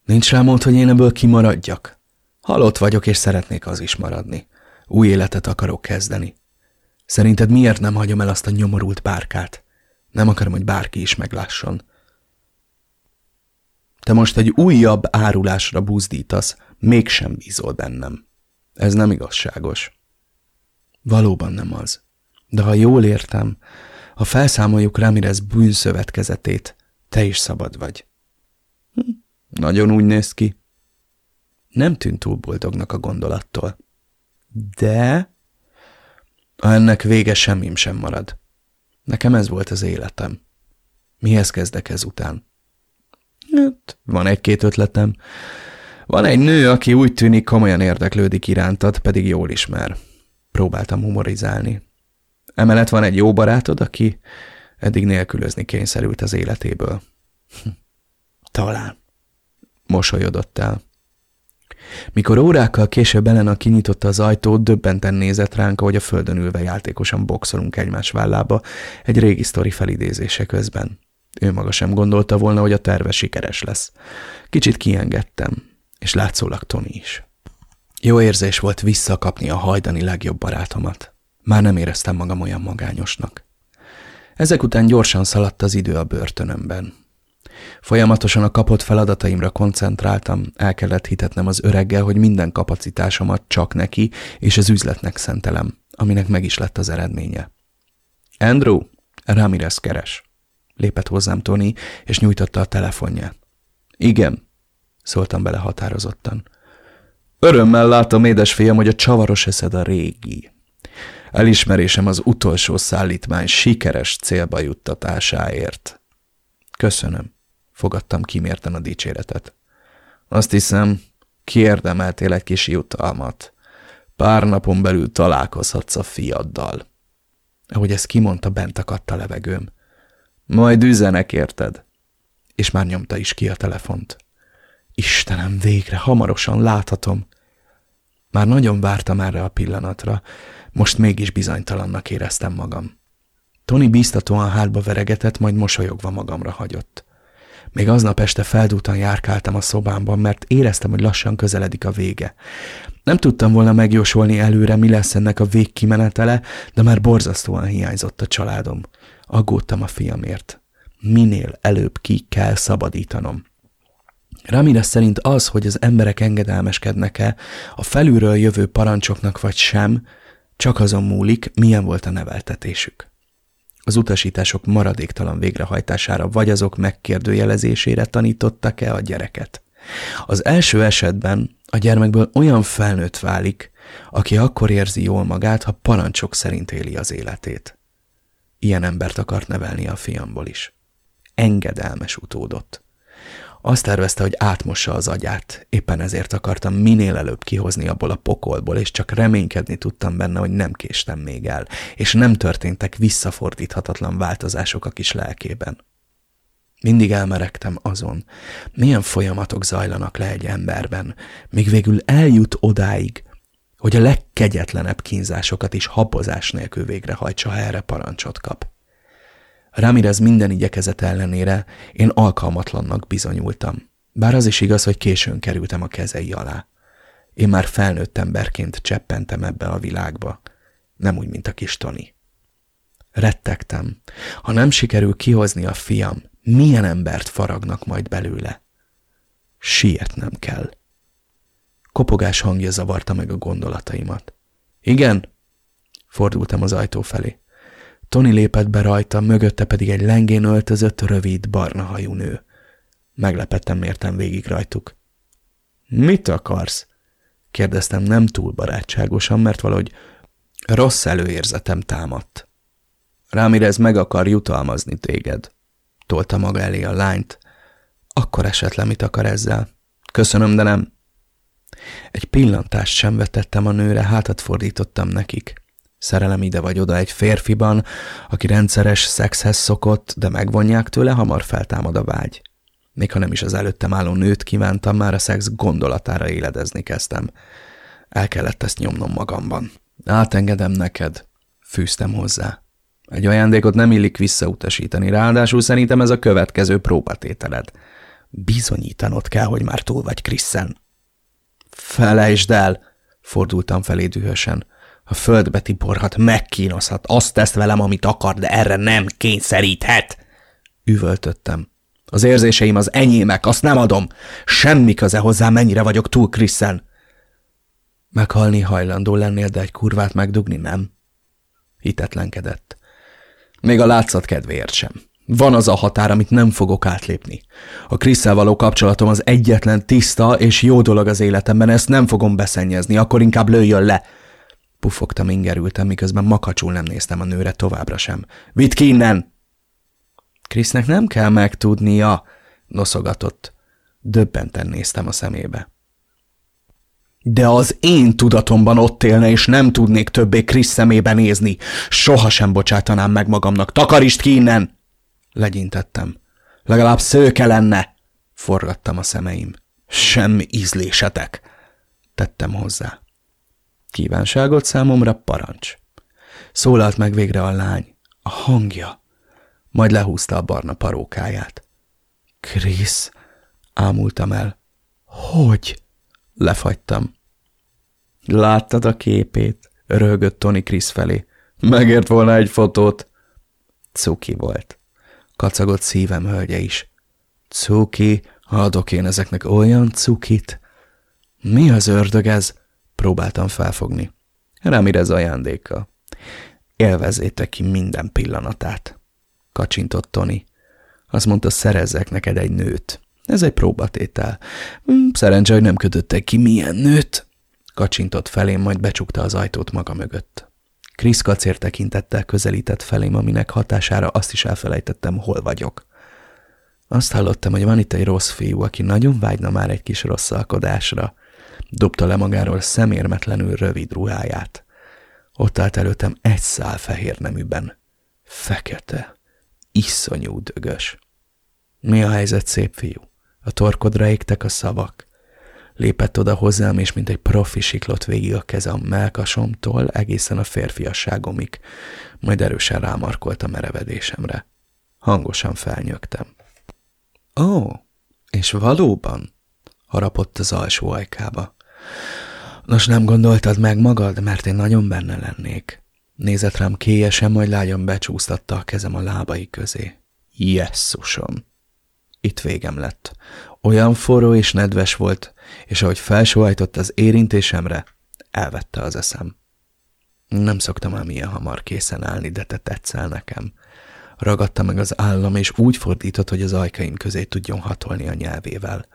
Nincs rá mód, hogy én ebből kimaradjak? Halott vagyok, és szeretnék az is maradni. Új életet akarok kezdeni. Szerinted miért nem hagyom el azt a nyomorult bárkát? Nem akarom, hogy bárki is meglásson. Te most egy újabb árulásra buzdítasz, mégsem bízol bennem. Ez nem igazságos. Valóban nem az. De ha jól értem, ha felszámoljuk Ramirez bűnszövetkezetét, te is szabad vagy. Hm, nagyon úgy néz ki. Nem tűnt túl boldognak a gondolattól. De... Ha ennek vége semmim sem marad. Nekem ez volt az életem. Mihez kezdek ezután? Hát, van egy-két ötletem. Van egy nő, aki úgy tűnik komolyan érdeklődik irántad, pedig jól ismer. Próbáltam humorizálni. Emellett van egy jó barátod, aki eddig nélkülözni kényszerült az életéből. Talán. Mosolyodott el. Mikor órákkal később Elena kinyitotta az ajtót, döbbenten nézett ránk, ahogy a földön ülve játékosan boxolunk egymás vállába egy régi sztori felidézése közben. Ő maga sem gondolta volna, hogy a terve sikeres lesz. Kicsit kiengedtem, és látszólag Tony is. Jó érzés volt visszakapni a hajdani legjobb barátomat. Már nem éreztem magam olyan magányosnak. Ezek után gyorsan szaladt az idő a börtönömben. Folyamatosan a kapott feladataimra koncentráltam, el kellett hitetnem az öreggel, hogy minden kapacitásomat csak neki és az üzletnek szentelem, aminek meg is lett az eredménye. Andrew, Ramirez keres. Lépett hozzám Tony, és nyújtotta a telefonját. Igen, szóltam bele határozottan. Örömmel látom, édesfiam, hogy a csavaros eszed a régi. Elismerésem az utolsó szállítmány sikeres célba juttatásáért. Köszönöm, fogadtam kimérten a dicséretet. Azt hiszem, kiérdemeltél egy kis jutalmat. Pár napon belül találkozhatsz a fiaddal. Ahogy ezt kimondta, bent akadt a levegőm. Majd üzenek, érted? És már nyomta is ki a telefont. Istenem, végre, hamarosan láthatom. Már nagyon vártam erre a pillanatra, most mégis bizonytalannak éreztem magam. Tony bíztatóan hátba veregetett, majd mosolyogva magamra hagyott. Még aznap este feldútan járkáltam a szobámban, mert éreztem, hogy lassan közeledik a vége. Nem tudtam volna megjósolni előre, mi lesz ennek a végkimenetele, de már borzasztóan hiányzott a családom. Aggódtam a fiamért. Minél előbb ki kell szabadítanom. Ramirez szerint az, hogy az emberek engedelmeskednek-e a felülről jövő parancsoknak vagy sem, csak azon múlik, milyen volt a neveltetésük. Az utasítások maradéktalan végrehajtására vagy azok megkérdőjelezésére tanítottak-e a gyereket. Az első esetben a gyermekből olyan felnőtt válik, aki akkor érzi jól magát, ha parancsok szerint éli az életét. Ilyen embert akart nevelni a fiamból is. Engedelmes utódot. Azt tervezte, hogy átmossa az agyát, éppen ezért akartam minél előbb kihozni abból a pokolból, és csak reménykedni tudtam benne, hogy nem késtem még el, és nem történtek visszafordíthatatlan változások a kis lelkében. Mindig elmeregtem azon, milyen folyamatok zajlanak le egy emberben, míg végül eljut odáig, hogy a legkegyetlenebb kínzásokat is habozás nélkül végrehajtsa, ha erre parancsot kap. Ramirez minden igyekezet ellenére én alkalmatlannak bizonyultam. Bár az is igaz, hogy későn kerültem a kezei alá. Én már felnőtt emberként cseppentem ebbe a világba, nem úgy, mint a kis Tony. Rettegtem. Ha nem sikerül kihozni a fiam, milyen embert faragnak majd belőle? Sietnem kell. Kopogás hangja zavarta meg a gondolataimat. Igen? Fordultam az ajtó felé. Tony lépett be rajta, mögötte pedig egy lengén öltözött, rövid, barna hajú nő. Meglepetten mértem végig rajtuk. Mit akarsz? kérdeztem nem túl barátságosan, mert valahogy rossz előérzetem támadt. Rámirez meg akar jutalmazni téged. Tolta maga elé a lányt. Akkor esetleg mit akar ezzel? Köszönöm, de nem. Egy pillantást sem vetettem a nőre, hátat fordítottam nekik. Szerelem ide vagy oda egy férfiban, aki rendszeres szexhez szokott, de megvonják tőle, hamar feltámad a vágy. Még ha nem is az előttem álló nőt kívántam, már a szex gondolatára éledezni kezdtem. El kellett ezt nyomnom magamban. Átengedem neked, fűztem hozzá. Egy ajándékot nem illik visszautasítani, ráadásul szerintem ez a következő próbatételed. Bizonyítanod kell, hogy már túl vagy Kriszen. Felejtsd el, fordultam felé dühösen. A földbe tiporhat, megkínozhat, azt tesz velem, amit akar, de erre nem kényszeríthet. Üvöltöttem. Az érzéseim az enyémek, azt nem adom. Semmi köze hozzá, mennyire vagyok túl Kriszen. Meghalni hajlandó lennél, de egy kurvát megdugni nem? Hitetlenkedett. Még a látszat kedvéért sem. Van az a határ, amit nem fogok átlépni. A Krisszel való kapcsolatom az egyetlen tiszta és jó dolog az életemben, ezt nem fogom beszennyezni, akkor inkább lőjön le. Puffogtam, ingerültem, miközben makacsul nem néztem a nőre továbbra sem. Vidd ki innen! Krisznek nem kell megtudnia, noszogatott. Döbbenten néztem a szemébe. De az én tudatomban ott élne, és nem tudnék többé Krisz szemébe nézni. Soha sem bocsátanám meg magamnak. Takarítsd ki innen! Legyintettem. Legalább szőke lenne! Forgattam a szemeim. Semmi ízlésetek! Tettem hozzá. Kívánságot számomra parancs. Szólalt meg végre a lány. A hangja. Majd lehúzta a barna parókáját. Krisz, ámultam el. Hogy? Lefagytam. Láttad a képét? Röhögött Tony Krisz felé. Megért volna egy fotót. Cuki volt. Kacagott szívem hölgye is. Cuki, adok én ezeknek olyan cukit. Mi az ördög ez? Próbáltam felfogni. Ramirez ajándéka. Élvezétek ki minden pillanatát. Kacsintott Tony. Azt mondta, szerezzek neked egy nőt. Ez egy próbatétel. Hm, szerencsé, hogy nem kötöttek ki milyen nőt. Kacsintott felém, majd becsukta az ajtót maga mögött. Krisz kacér tekintettel közelített felém, aminek hatására azt is elfelejtettem, hol vagyok. Azt hallottam, hogy van itt egy rossz fiú, aki nagyon vágyna már egy kis rosszalkodásra. Dobta le magáról szemérmetlenül rövid ruháját. Ott állt előttem egy szál fehér neműben. Fekete. Iszonyú dögös. Mi a helyzet, szép fiú? A torkodra égtek a szavak. Lépett oda hozzám, és mint egy profi siklott végig a keze a melkasomtól egészen a férfiasságomig, majd erősen rámarkolt a merevedésemre. Hangosan felnyögtem. Ó, és valóban? harapott az alsó ajkába. Nos, nem gondoltad meg magad, mert én nagyon benne lennék. Nézett rám kélyesen, majd lágyan becsúsztatta a kezem a lábai közé. Jesszusom! Itt végem lett. Olyan forró és nedves volt, és ahogy felsóhajtott az érintésemre, elvette az eszem. Nem szoktam ám ilyen hamar készen állni, de te tetszel nekem. Ragadta meg az állam, és úgy fordított, hogy az ajkaim közé tudjon hatolni a nyelvével.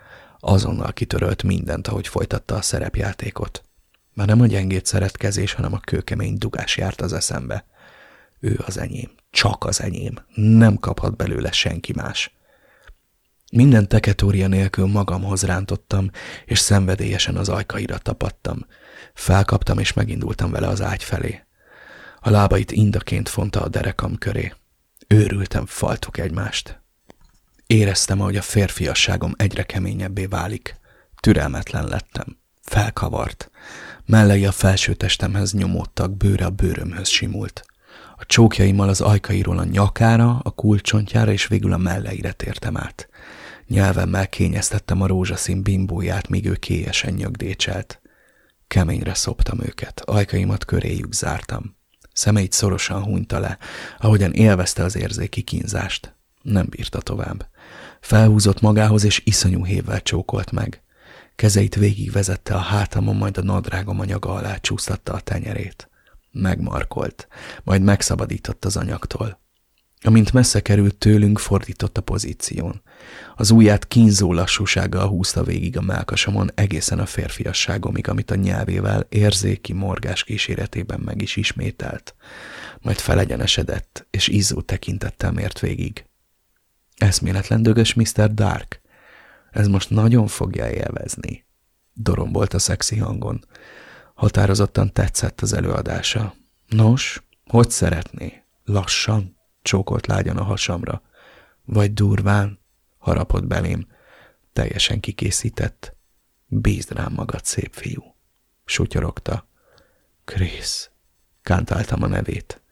Azonnal kitörölt mindent, ahogy folytatta a szerepjátékot. Már nem a gyengét szeretkezés, hanem a kőkemény dugás járt az eszembe. Ő az enyém, csak az enyém, nem kaphat belőle senki más. Minden teketória nélkül magamhoz rántottam, és szenvedélyesen az ajkaira tapadtam. Felkaptam, és megindultam vele az ágy felé. A lábait indaként fonta a derekam köré. Őrültem, faltuk egymást. Éreztem, ahogy a férfiasságom egyre keményebbé válik. Türelmetlen lettem. Felkavart. Mellei a felső testemhez nyomódtak, bőre a bőrömhöz simult. A csókjaimmal az ajkairól a nyakára, a kulcsontjára és végül a melleire tértem át. Nyelvemmel kényeztettem a rózsaszín bimbóját, míg ő kélyesen nyögdécselt. Keményre szoptam őket, ajkaimat köréjük zártam. Szemeit szorosan hunyta le, ahogyan élvezte az érzéki kínzást. Nem bírta tovább. Felhúzott magához, és iszonyú hévvel csókolt meg. Kezeit végigvezette a hátamon, majd a nadrágom anyaga alá csúsztatta a tenyerét. Megmarkolt, majd megszabadított az anyagtól. Amint messze került tőlünk, fordított a pozíción. Az ujját kínzó lassúsággal húzta végig a melkasomon egészen a férfiasságomig, amit a nyelvével érzéki morgás kíséretében meg is ismételt. Majd felegyenesedett, és izzó tekintettel mért végig. Eszméletlen dögös Mr. Dark. Ez most nagyon fogja élvezni. Dorombolt a szexi hangon. Határozottan tetszett az előadása. Nos, hogy szeretné? Lassan? Csókolt lágyan a hasamra. Vagy durván? Harapott belém. Teljesen kikészített. Bízd rám magad, szép fiú. Sutyorogta. Krisz. Kántáltam a nevét.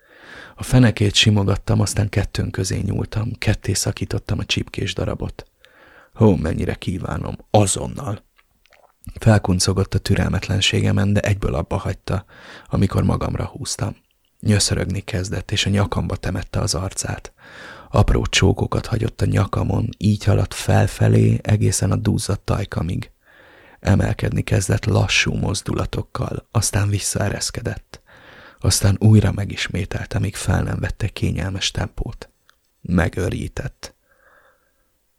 A fenekét simogattam, aztán kettőn közé nyúltam, ketté szakítottam a csipkés darabot. Hó, mennyire kívánom, azonnal. Felkuncogott a türelmetlenségemen, de egyből abba hagyta, amikor magamra húztam. Nyöszörögni kezdett, és a nyakamba temette az arcát. Apró csókokat hagyott a nyakamon, így haladt felfelé egészen a dúzzadt. Emelkedni kezdett lassú mozdulatokkal, aztán visszaereszkedett. Aztán újra megismételte, míg fel nem vette kényelmes tempót. Megörített.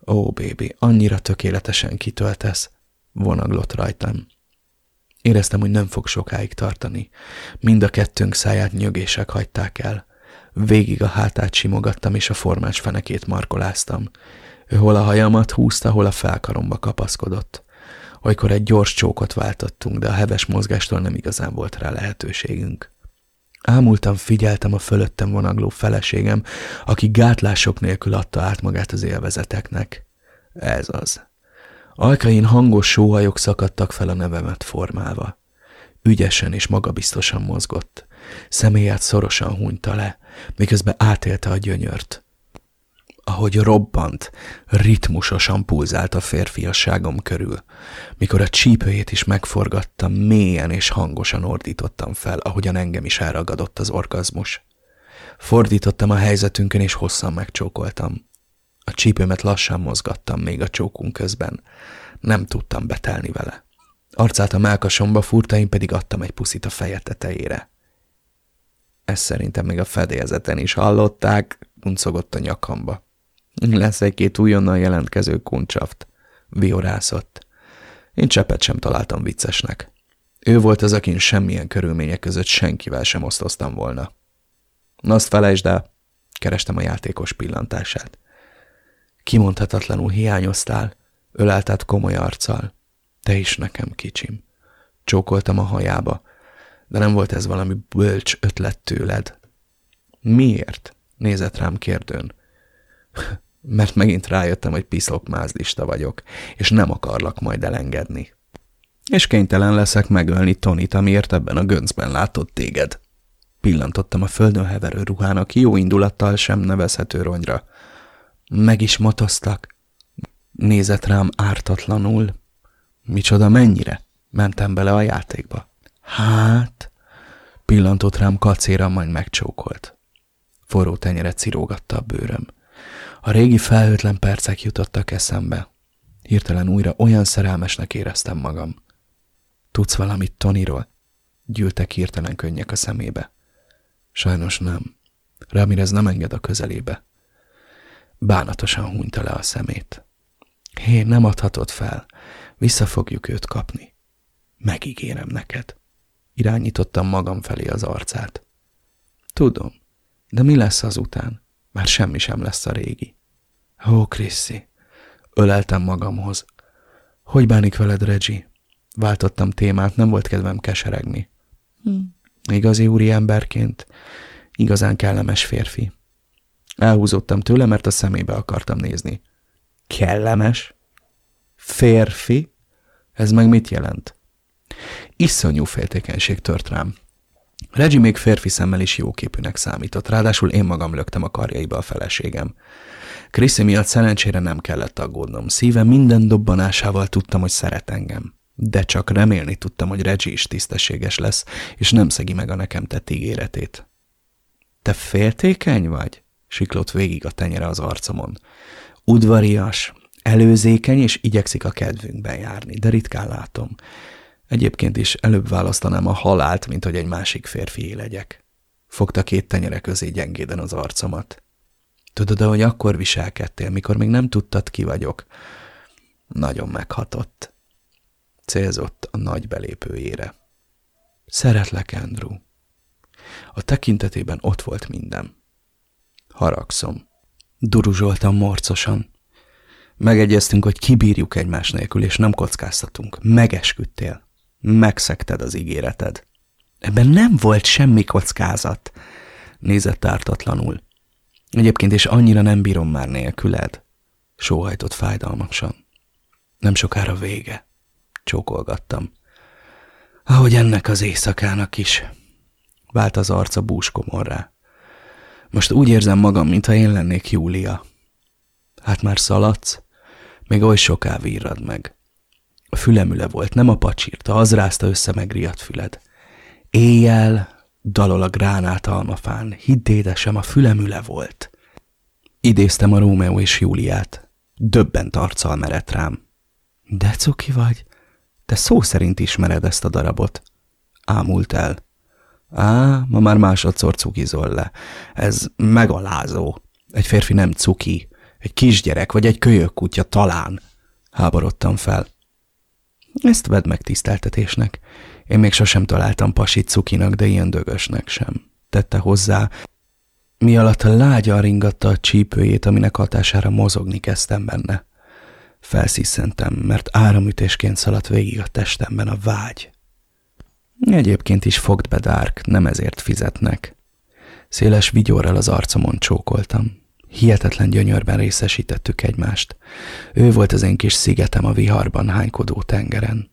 Ó, bébi, annyira tökéletesen kitöltesz, vonaglott rajtam. Éreztem, hogy nem fog sokáig tartani. Mind a kettőnk száját nyögések hagyták el. Végig a hátát simogattam, és a formás fenekét markoláztam. Ő hol a hajamat húzta, hol a felkaromba kapaszkodott. Olykor egy gyors csókot váltottunk, de a heves mozgástól nem igazán volt rá lehetőségünk. Ámultam, figyeltem a fölöttem vonagló feleségem, aki gátlások nélkül adta át magát az élvezeteknek. Ez az. Alkain hangos sóhajok szakadtak fel a nevemet formálva. Ügyesen és magabiztosan mozgott. Személyát szorosan hunyta le, miközben átélte a gyönyört. Ahogy robbant, ritmusosan pulzált a férfiasságom körül. Mikor a csípőjét is megforgattam, mélyen és hangosan ordítottam fel, ahogyan engem is elragadott az orgazmus. Fordítottam a helyzetünkön, és hosszan megcsókoltam. A csípőmet lassan mozgattam még a csókunk közben. Nem tudtam betelni vele. Arcát a melkasomba furta, én pedig adtam egy puszit a feje tetejére. Ezt szerintem még a fedélzeten is hallották, uncogott a nyakamba. Lesz egy-két újonnan jelentkező kuncsaft. Viorászott. Én csepet sem találtam viccesnek. Ő volt az, akin semmilyen körülmények között senkivel sem osztoztam volna. Azt felejtsd el, kerestem a játékos pillantását. Kimondhatatlanul hiányoztál, öleltet komoly arccal. Te is nekem, kicsim. Csókoltam a hajába, de nem volt ez valami bölcs ötlet tőled. Miért? Nézett rám kérdőn. Mert megint rájöttem, hogy piszok mázlista vagyok, és nem akarlak majd elengedni. És kénytelen leszek megölni Tonit, amiért ebben a göncben látott téged. Pillantottam a földön heverő ruhának jó indulattal sem nevezhető ronyra. Meg is motoztak. Nézett rám ártatlanul. Micsoda mennyire? Mentem bele a játékba. Hát, pillantott rám kacéra, majd megcsókolt. Forró tenyere cirógatta a bőröm. A régi felhőtlen percek jutottak eszembe. Hirtelen újra olyan szerelmesnek éreztem magam. Tudsz valamit Toniról? Gyűltek hirtelen könnyek a szemébe. Sajnos nem. Ramirez nem enged a közelébe. Bánatosan hunyta le a szemét. Hé, nem adhatod fel. Vissza fogjuk őt kapni. Megígérem neked. Irányítottam magam felé az arcát. Tudom, de mi lesz azután? Már semmi sem lesz a régi. Ó, Kriszi, öleltem magamhoz. Hogy bánik veled, Reggie? Váltottam témát, nem volt kedvem keseregni. Hm. Igazi úri emberként, igazán kellemes férfi. Elhúzottam tőle, mert a szemébe akartam nézni. Kellemes? Férfi? Ez meg mit jelent? Iszonyú féltékenység tört rám. Reggie még férfi szemmel is jóképűnek számított, ráadásul én magam löktem a karjaiba a feleségem. Kriszi miatt szerencsére nem kellett aggódnom. Szíve minden dobbanásával tudtam, hogy szeret engem. De csak remélni tudtam, hogy Reggie is tisztességes lesz, és nem szegi meg a nekem tett ígéretét. Te féltékeny vagy? Siklott végig a tenyere az arcomon. Udvarias, előzékeny, és igyekszik a kedvünkben járni, de ritkán látom. Egyébként is előbb választanám a halált, mint hogy egy másik férfi legyek. Fogta két tenyere közé gyengéden az arcomat. Tudod, hogy akkor viselkedtél, mikor még nem tudtad, ki vagyok. Nagyon meghatott. Célzott a nagy belépőjére. Szeretlek, Andrew. A tekintetében ott volt minden. Haragszom. Duruzsoltam morcosan. Megegyeztünk, hogy kibírjuk egymás nélkül, és nem kockáztatunk. Megesküdtél. Megszekted az ígéreted. Ebben nem volt semmi kockázat, nézett ártatlanul. Egyébként is annyira nem bírom már nélküled. Sóhajtott fájdalmasan. Nem sokára vége. Csókolgattam. Ahogy ennek az éjszakának is. Vált az arca búskomorrá. Most úgy érzem magam, mintha én lennék Júlia. Hát már szaladsz? Még oly soká vírad meg. A fülemüle volt, nem a pacsírta, az rázta össze megriadt füled. Éjjel dalol a gránát almafán, hidd édesem, a fülemüle volt. Idéztem a Rómeó és Júliát. Döbbent arccal merett rám. De cuki vagy? Te szó szerint ismered ezt a darabot. Ámult el. Á, ma már másodszor cukizol le. Ez megalázó. Egy férfi nem cuki. Egy kisgyerek vagy egy kölyök kutya talán. Háborodtam fel. Ezt vedd meg tiszteltetésnek. Én még sosem találtam pasit cukinak, de ilyen dögösnek sem. Tette hozzá, mi alatt lágyan ringatta a csípőjét, aminek hatására mozogni kezdtem benne. Felsziszentem, mert áramütésként szaladt végig a testemben a vágy. Egyébként is fogd be, Dark, nem ezért fizetnek. Széles vigyorral az arcomon csókoltam. Hihetetlen gyönyörben részesítettük egymást. Ő volt az én kis szigetem a viharban hánykodó tengeren.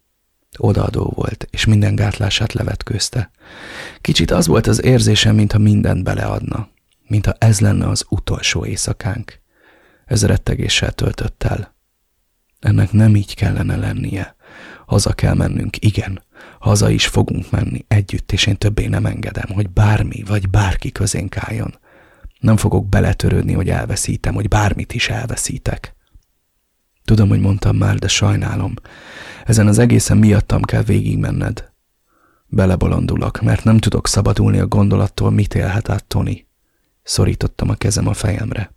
Odaadó volt, és minden gátlását levetkőzte. Kicsit az volt az érzésem, mintha mindent beleadna, mintha ez lenne az utolsó éjszakánk. Ez rettegéssel töltött el. Ennek nem így kellene lennie. Haza kell mennünk, igen, haza is fogunk menni együtt, és én többé nem engedem, hogy bármi vagy bárki közénk álljon. Nem fogok beletörődni, hogy elveszítem, hogy bármit is elveszítek. Tudom, hogy mondtam már, de sajnálom. Ezen az egészen miattam kell végigmenned. Belebolondulok, mert nem tudok szabadulni a gondolattól, mit élhet át Tony. Szorítottam a kezem a fejemre.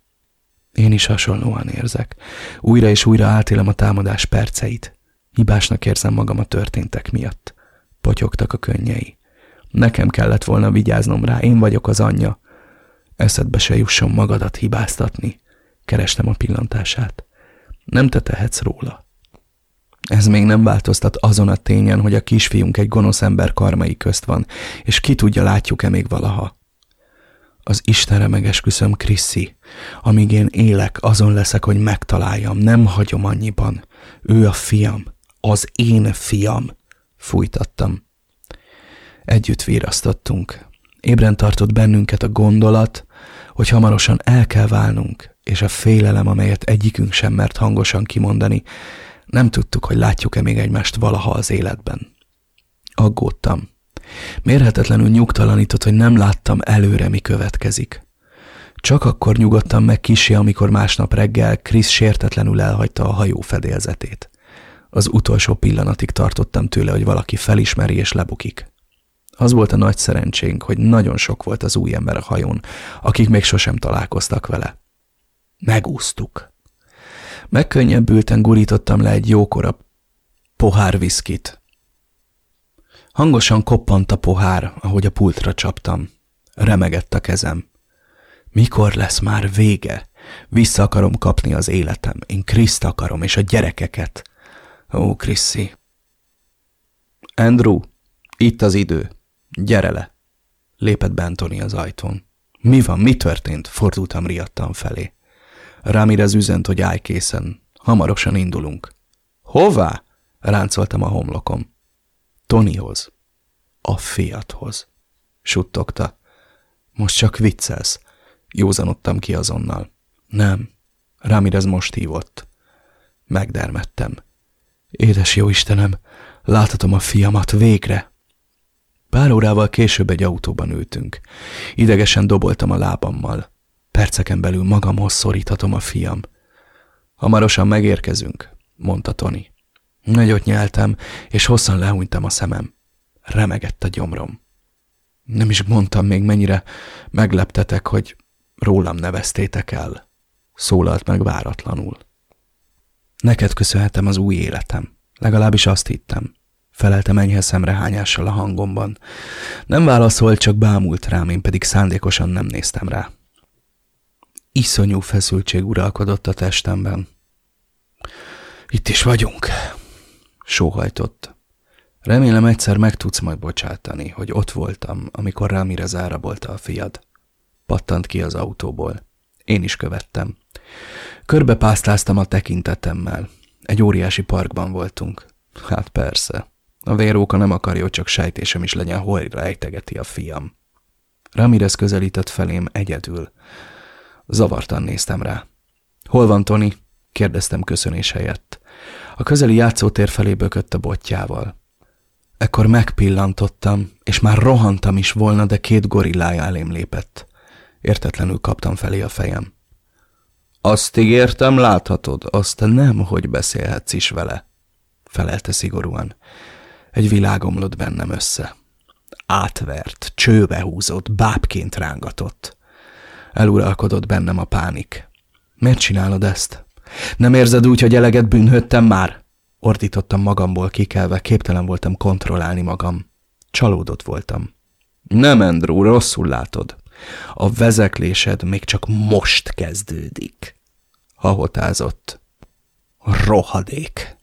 Én is hasonlóan érzek. Újra és újra átélem a támadás perceit. Hibásnak érzem magam a történtek miatt. Potyogtak a könnyei. Nekem kellett volna vigyáznom rá, én vagyok az anyja. Eszedbe se jusson magadat hibáztatni. Kerestem a pillantását. Nem te tehetsz róla. Ez még nem változtat azon a tényen, hogy a kisfiunk egy gonosz ember karmai közt van, és ki tudja, látjuk-e még valaha. Az Istenre megesküszöm, Kriszi. Amíg én élek, azon leszek, hogy megtaláljam, nem hagyom annyiban. Ő a fiam, az én fiam, fújtattam. Együtt virasztottunk. Ébren tartott bennünket a gondolat, hogy hamarosan el kell válnunk, és a félelem, amelyet egyikünk sem mert hangosan kimondani, nem tudtuk, hogy látjuk-e még egymást valaha az életben. Aggódtam. Mérhetetlenül nyugtalanított, hogy nem láttam előre, mi következik. Csak akkor nyugodtam meg kisé, amikor másnap reggel Krisz sértetlenül elhagyta a hajó fedélzetét. Az utolsó pillanatig tartottam tőle, hogy valaki felismeri és lebukik. Az volt a nagy szerencsénk, hogy nagyon sok volt az új ember a hajón, akik még sosem találkoztak vele. Megúsztuk. Megkönnyebbülten gurítottam le egy jókora pohár viszkit. Hangosan koppant a pohár, ahogy a pultra csaptam. Remegett a kezem. Mikor lesz már vége? Vissza akarom kapni az életem. Én Kriszt akarom, és a gyerekeket. Ó, Kriszi. Andrew, itt az idő. Gyere le. Lépett be Anthony az ajtón. Mi van, mi történt? Fordultam riadtan felé. Ramirez üzent, hogy állj készen. Hamarosan indulunk. Hová? Ráncoltam a homlokom. Tonyhoz. A fiathoz. Suttogta. Most csak viccelsz. Józanodtam ki azonnal. Nem. Ramirez most hívott. Megdermettem. Édes jó Istenem, láthatom a fiamat végre. Pár órával később egy autóban ültünk. Idegesen doboltam a lábammal. Perceken belül magamhoz szoríthatom a fiam. Hamarosan megérkezünk, mondta Tony. Nagyot nyeltem, és hosszan lehúnytam a szemem. Remegett a gyomrom. Nem is mondtam még, mennyire megleptetek, hogy rólam neveztétek el. Szólalt meg váratlanul. Neked köszönhetem az új életem. Legalábbis azt hittem. Feleltem enyhe szemrehányással a hangomban. Nem válaszolt, csak bámult rám, én pedig szándékosan nem néztem rá. Iszonyú feszültség uralkodott a testemben. Itt is vagyunk, sóhajtott. Remélem egyszer meg tudsz majd bocsátani, hogy ott voltam, amikor Ramirez árabolta a fiad. Pattant ki az autóból. Én is követtem. Körbepásztáztam a tekintetemmel. Egy óriási parkban voltunk. Hát persze. A véróka nem akarja, hogy csak sejtésem is legyen, hol rejtegeti a fiam. Ramirez közelített felém egyedül. Zavartan néztem rá. Hol van Tony? kérdeztem köszönés helyett. A közeli játszótér felé bökött a botjával. Ekkor megpillantottam, és már rohantam is volna, de két gorillája elém lépett. Értetlenül kaptam felé a fejem. Azt ígértem, láthatod, azt nem, hogy beszélhetsz is vele, felelte szigorúan. Egy világ omlott bennem össze. Átvert, csőbe húzott, bábként rángatott. Eluralkodott bennem a pánik. Miért csinálod ezt? Nem érzed úgy, hogy eleget bűnhöttem már? Ordítottam magamból kikelve, képtelen voltam kontrollálni magam. Csalódott voltam. Nem, Andrew, rosszul látod. A vezeklésed még csak most kezdődik. Hahotázott. Rohadék.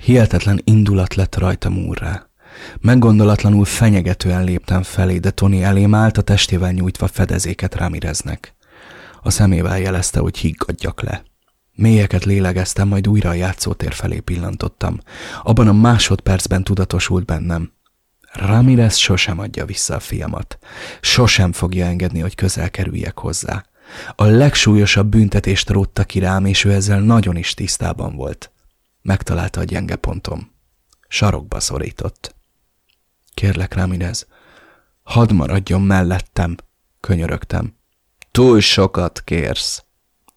Hihetetlen indulat lett rajtam úrrá. Meggondolatlanul fenyegetően léptem felé, de Tony elém állt a testével nyújtva fedezéket rámireznek. A szemével jelezte, hogy higgadjak le. Mélyeket lélegeztem, majd újra a játszótér felé pillantottam. Abban a másodpercben tudatosult bennem. Ramirez sosem adja vissza a fiamat. Sosem fogja engedni, hogy közel kerüljek hozzá. A legsúlyosabb büntetést rótta ki rám, és ő ezzel nagyon is tisztában volt. Megtalálta a gyenge pontom. Sarokba szorított. Kérlek, Ramirez, hadd maradjon mellettem, könyörögtem. Túl sokat kérsz,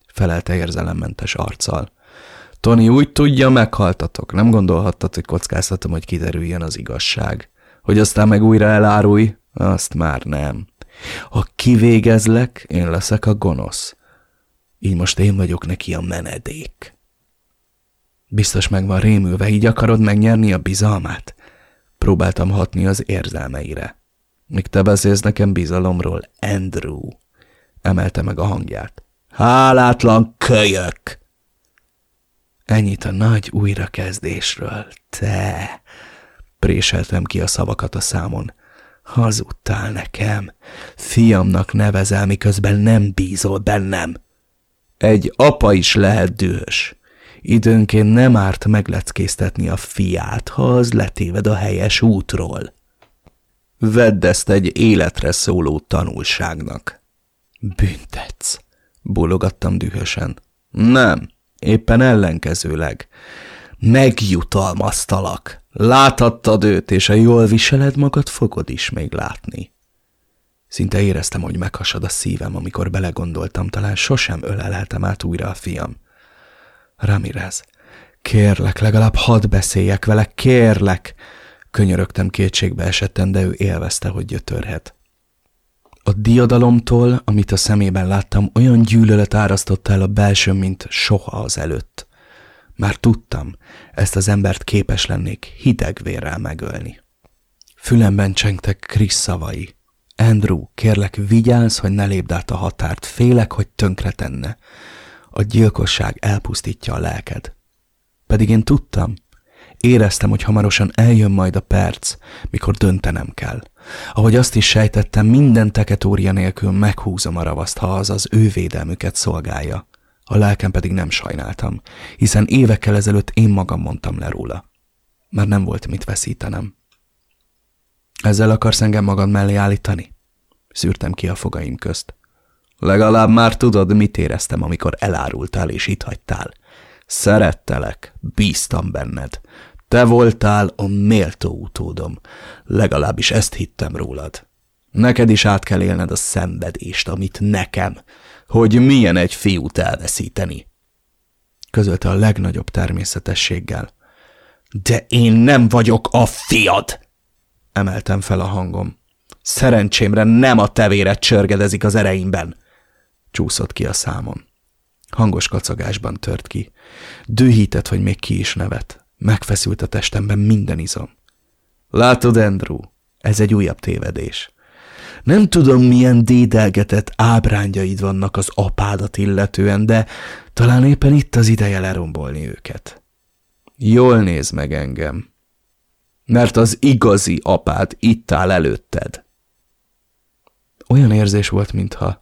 felelte érzelemmentes arccal. Tony úgy tudja, meghaltatok. Nem gondolhattad, hogy kockáztatom, hogy kiderüljön az igazság. Hogy aztán meg újra elárulj? Azt már nem. Ha kivégezlek, én leszek a gonosz. Így most én vagyok neki a menedék. Biztos meg van rémülve, így akarod megnyerni a bizalmát? Próbáltam hatni az érzelmeire. Míg te beszélsz nekem bizalomról, Andrew. Emelte meg a hangját. Hálátlan kölyök! Ennyit a nagy újrakezdésről. Te! Préseltem ki a szavakat a számon. Hazudtál nekem. Fiamnak nevezel, miközben nem bízol bennem. Egy apa is lehet dühös. Időnként nem árt megleckéztetni a fiát, ha az letéved a helyes útról. Vedd ezt egy életre szóló tanulságnak. Büntetsz, bólogattam dühösen. Nem, éppen ellenkezőleg. Megjutalmaztalak. Láthattad őt, és a jól viseled magad, fogod is még látni. Szinte éreztem, hogy meghasad a szívem, amikor belegondoltam, talán sosem ölelhetem át újra a fiam. Ramirez, kérlek, legalább hadd beszéljek vele, kérlek! Könyörögtem kétségbe esetten, de ő élvezte, hogy gyötörhet. A diadalomtól, amit a szemében láttam, olyan gyűlölet árasztotta el a belsőm, mint soha az előtt. Már tudtam, ezt az embert képes lennék hideg vérrel megölni. Fülemben csengtek Krisz szavai. Andrew, kérlek, vigyázz, hogy ne lépd át a határt, félek, hogy tönkre tenne. A gyilkosság elpusztítja a lelked. Pedig én tudtam, éreztem, hogy hamarosan eljön majd a perc, mikor döntenem kell. Ahogy azt is sejtettem, minden teketória nélkül meghúzom a ravaszt, ha az az ő védelmüket szolgálja. A lelkem pedig nem sajnáltam, hiszen évekkel ezelőtt én magam mondtam le róla. Már nem volt mit veszítenem. Ezzel akarsz engem magad mellé állítani? Szűrtem ki a fogaim közt. Legalább már tudod, mit éreztem, amikor elárultál és itt hagytál. Szerettelek, bíztam benned. Te voltál a méltó utódom. Legalábbis ezt hittem rólad. Neked is át kell élned a szenvedést, amit nekem, hogy milyen egy fiút elveszíteni. Közölte a legnagyobb természetességgel. De én nem vagyok a fiad! Emeltem fel a hangom. Szerencsémre nem a tevéret csörgedezik az ereimben. Csúszott ki a számon. Hangos kacagásban tört ki. Dühített, hogy még ki is nevet. Megfeszült a testemben minden izom. Látod, Andrew, ez egy újabb tévedés. Nem tudom, milyen dédelgetett ábrányjaid vannak az apádat illetően, de talán éppen itt az ideje lerombolni őket. Jól néz meg engem, mert az igazi apád itt áll előtted. Olyan érzés volt, mintha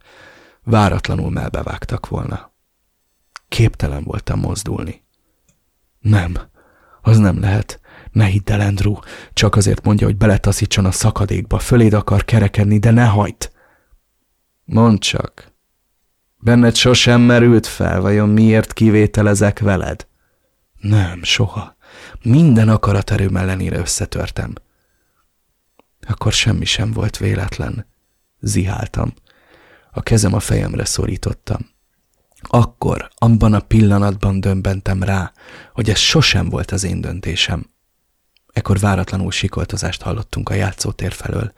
váratlanul melbevágtak volna. Képtelen voltam mozdulni. Nem, az nem lehet. Ne hidd el, Andrew. Csak azért mondja, hogy beletaszítson a szakadékba. Föléd akar kerekedni, de ne hagyd. Mondd csak. Benned sosem merült fel, vajon miért kivételezek veled? Nem, soha. Minden akaraterőm ellenére összetörtem. Akkor semmi sem volt véletlen. Ziháltam. A kezem a fejemre szorítottam. Akkor, abban a pillanatban dömbentem rá, hogy ez sosem volt az én döntésem. Ekkor váratlanul sikoltozást hallottunk a játszótér felől.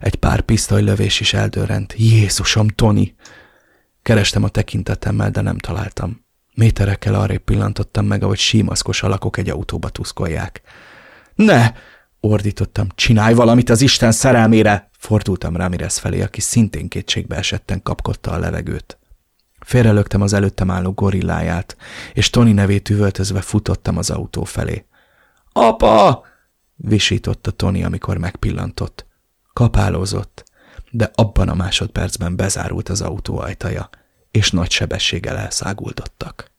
Egy pár pisztolylövés is eldőrent. Jézusom, Tony! Kerestem a tekintetemmel, de nem találtam. Méterekkel arrébb pillantottam meg, ahogy símaszkos alakok egy autóba tuszkolják. Ne! Ordítottam. Csinálj valamit az Isten szerelmére! Fordultam Ramirez felé, aki szintén kétségbe esetten kapkodta a levegőt. Félrelögtem az előttem álló gorilláját, és Tony nevét üvöltözve futottam az autó felé. Apa! visította Tony, amikor megpillantott. Kapálózott, de abban a másodpercben bezárult az autó ajtaja, és nagy sebességgel elszáguldottak.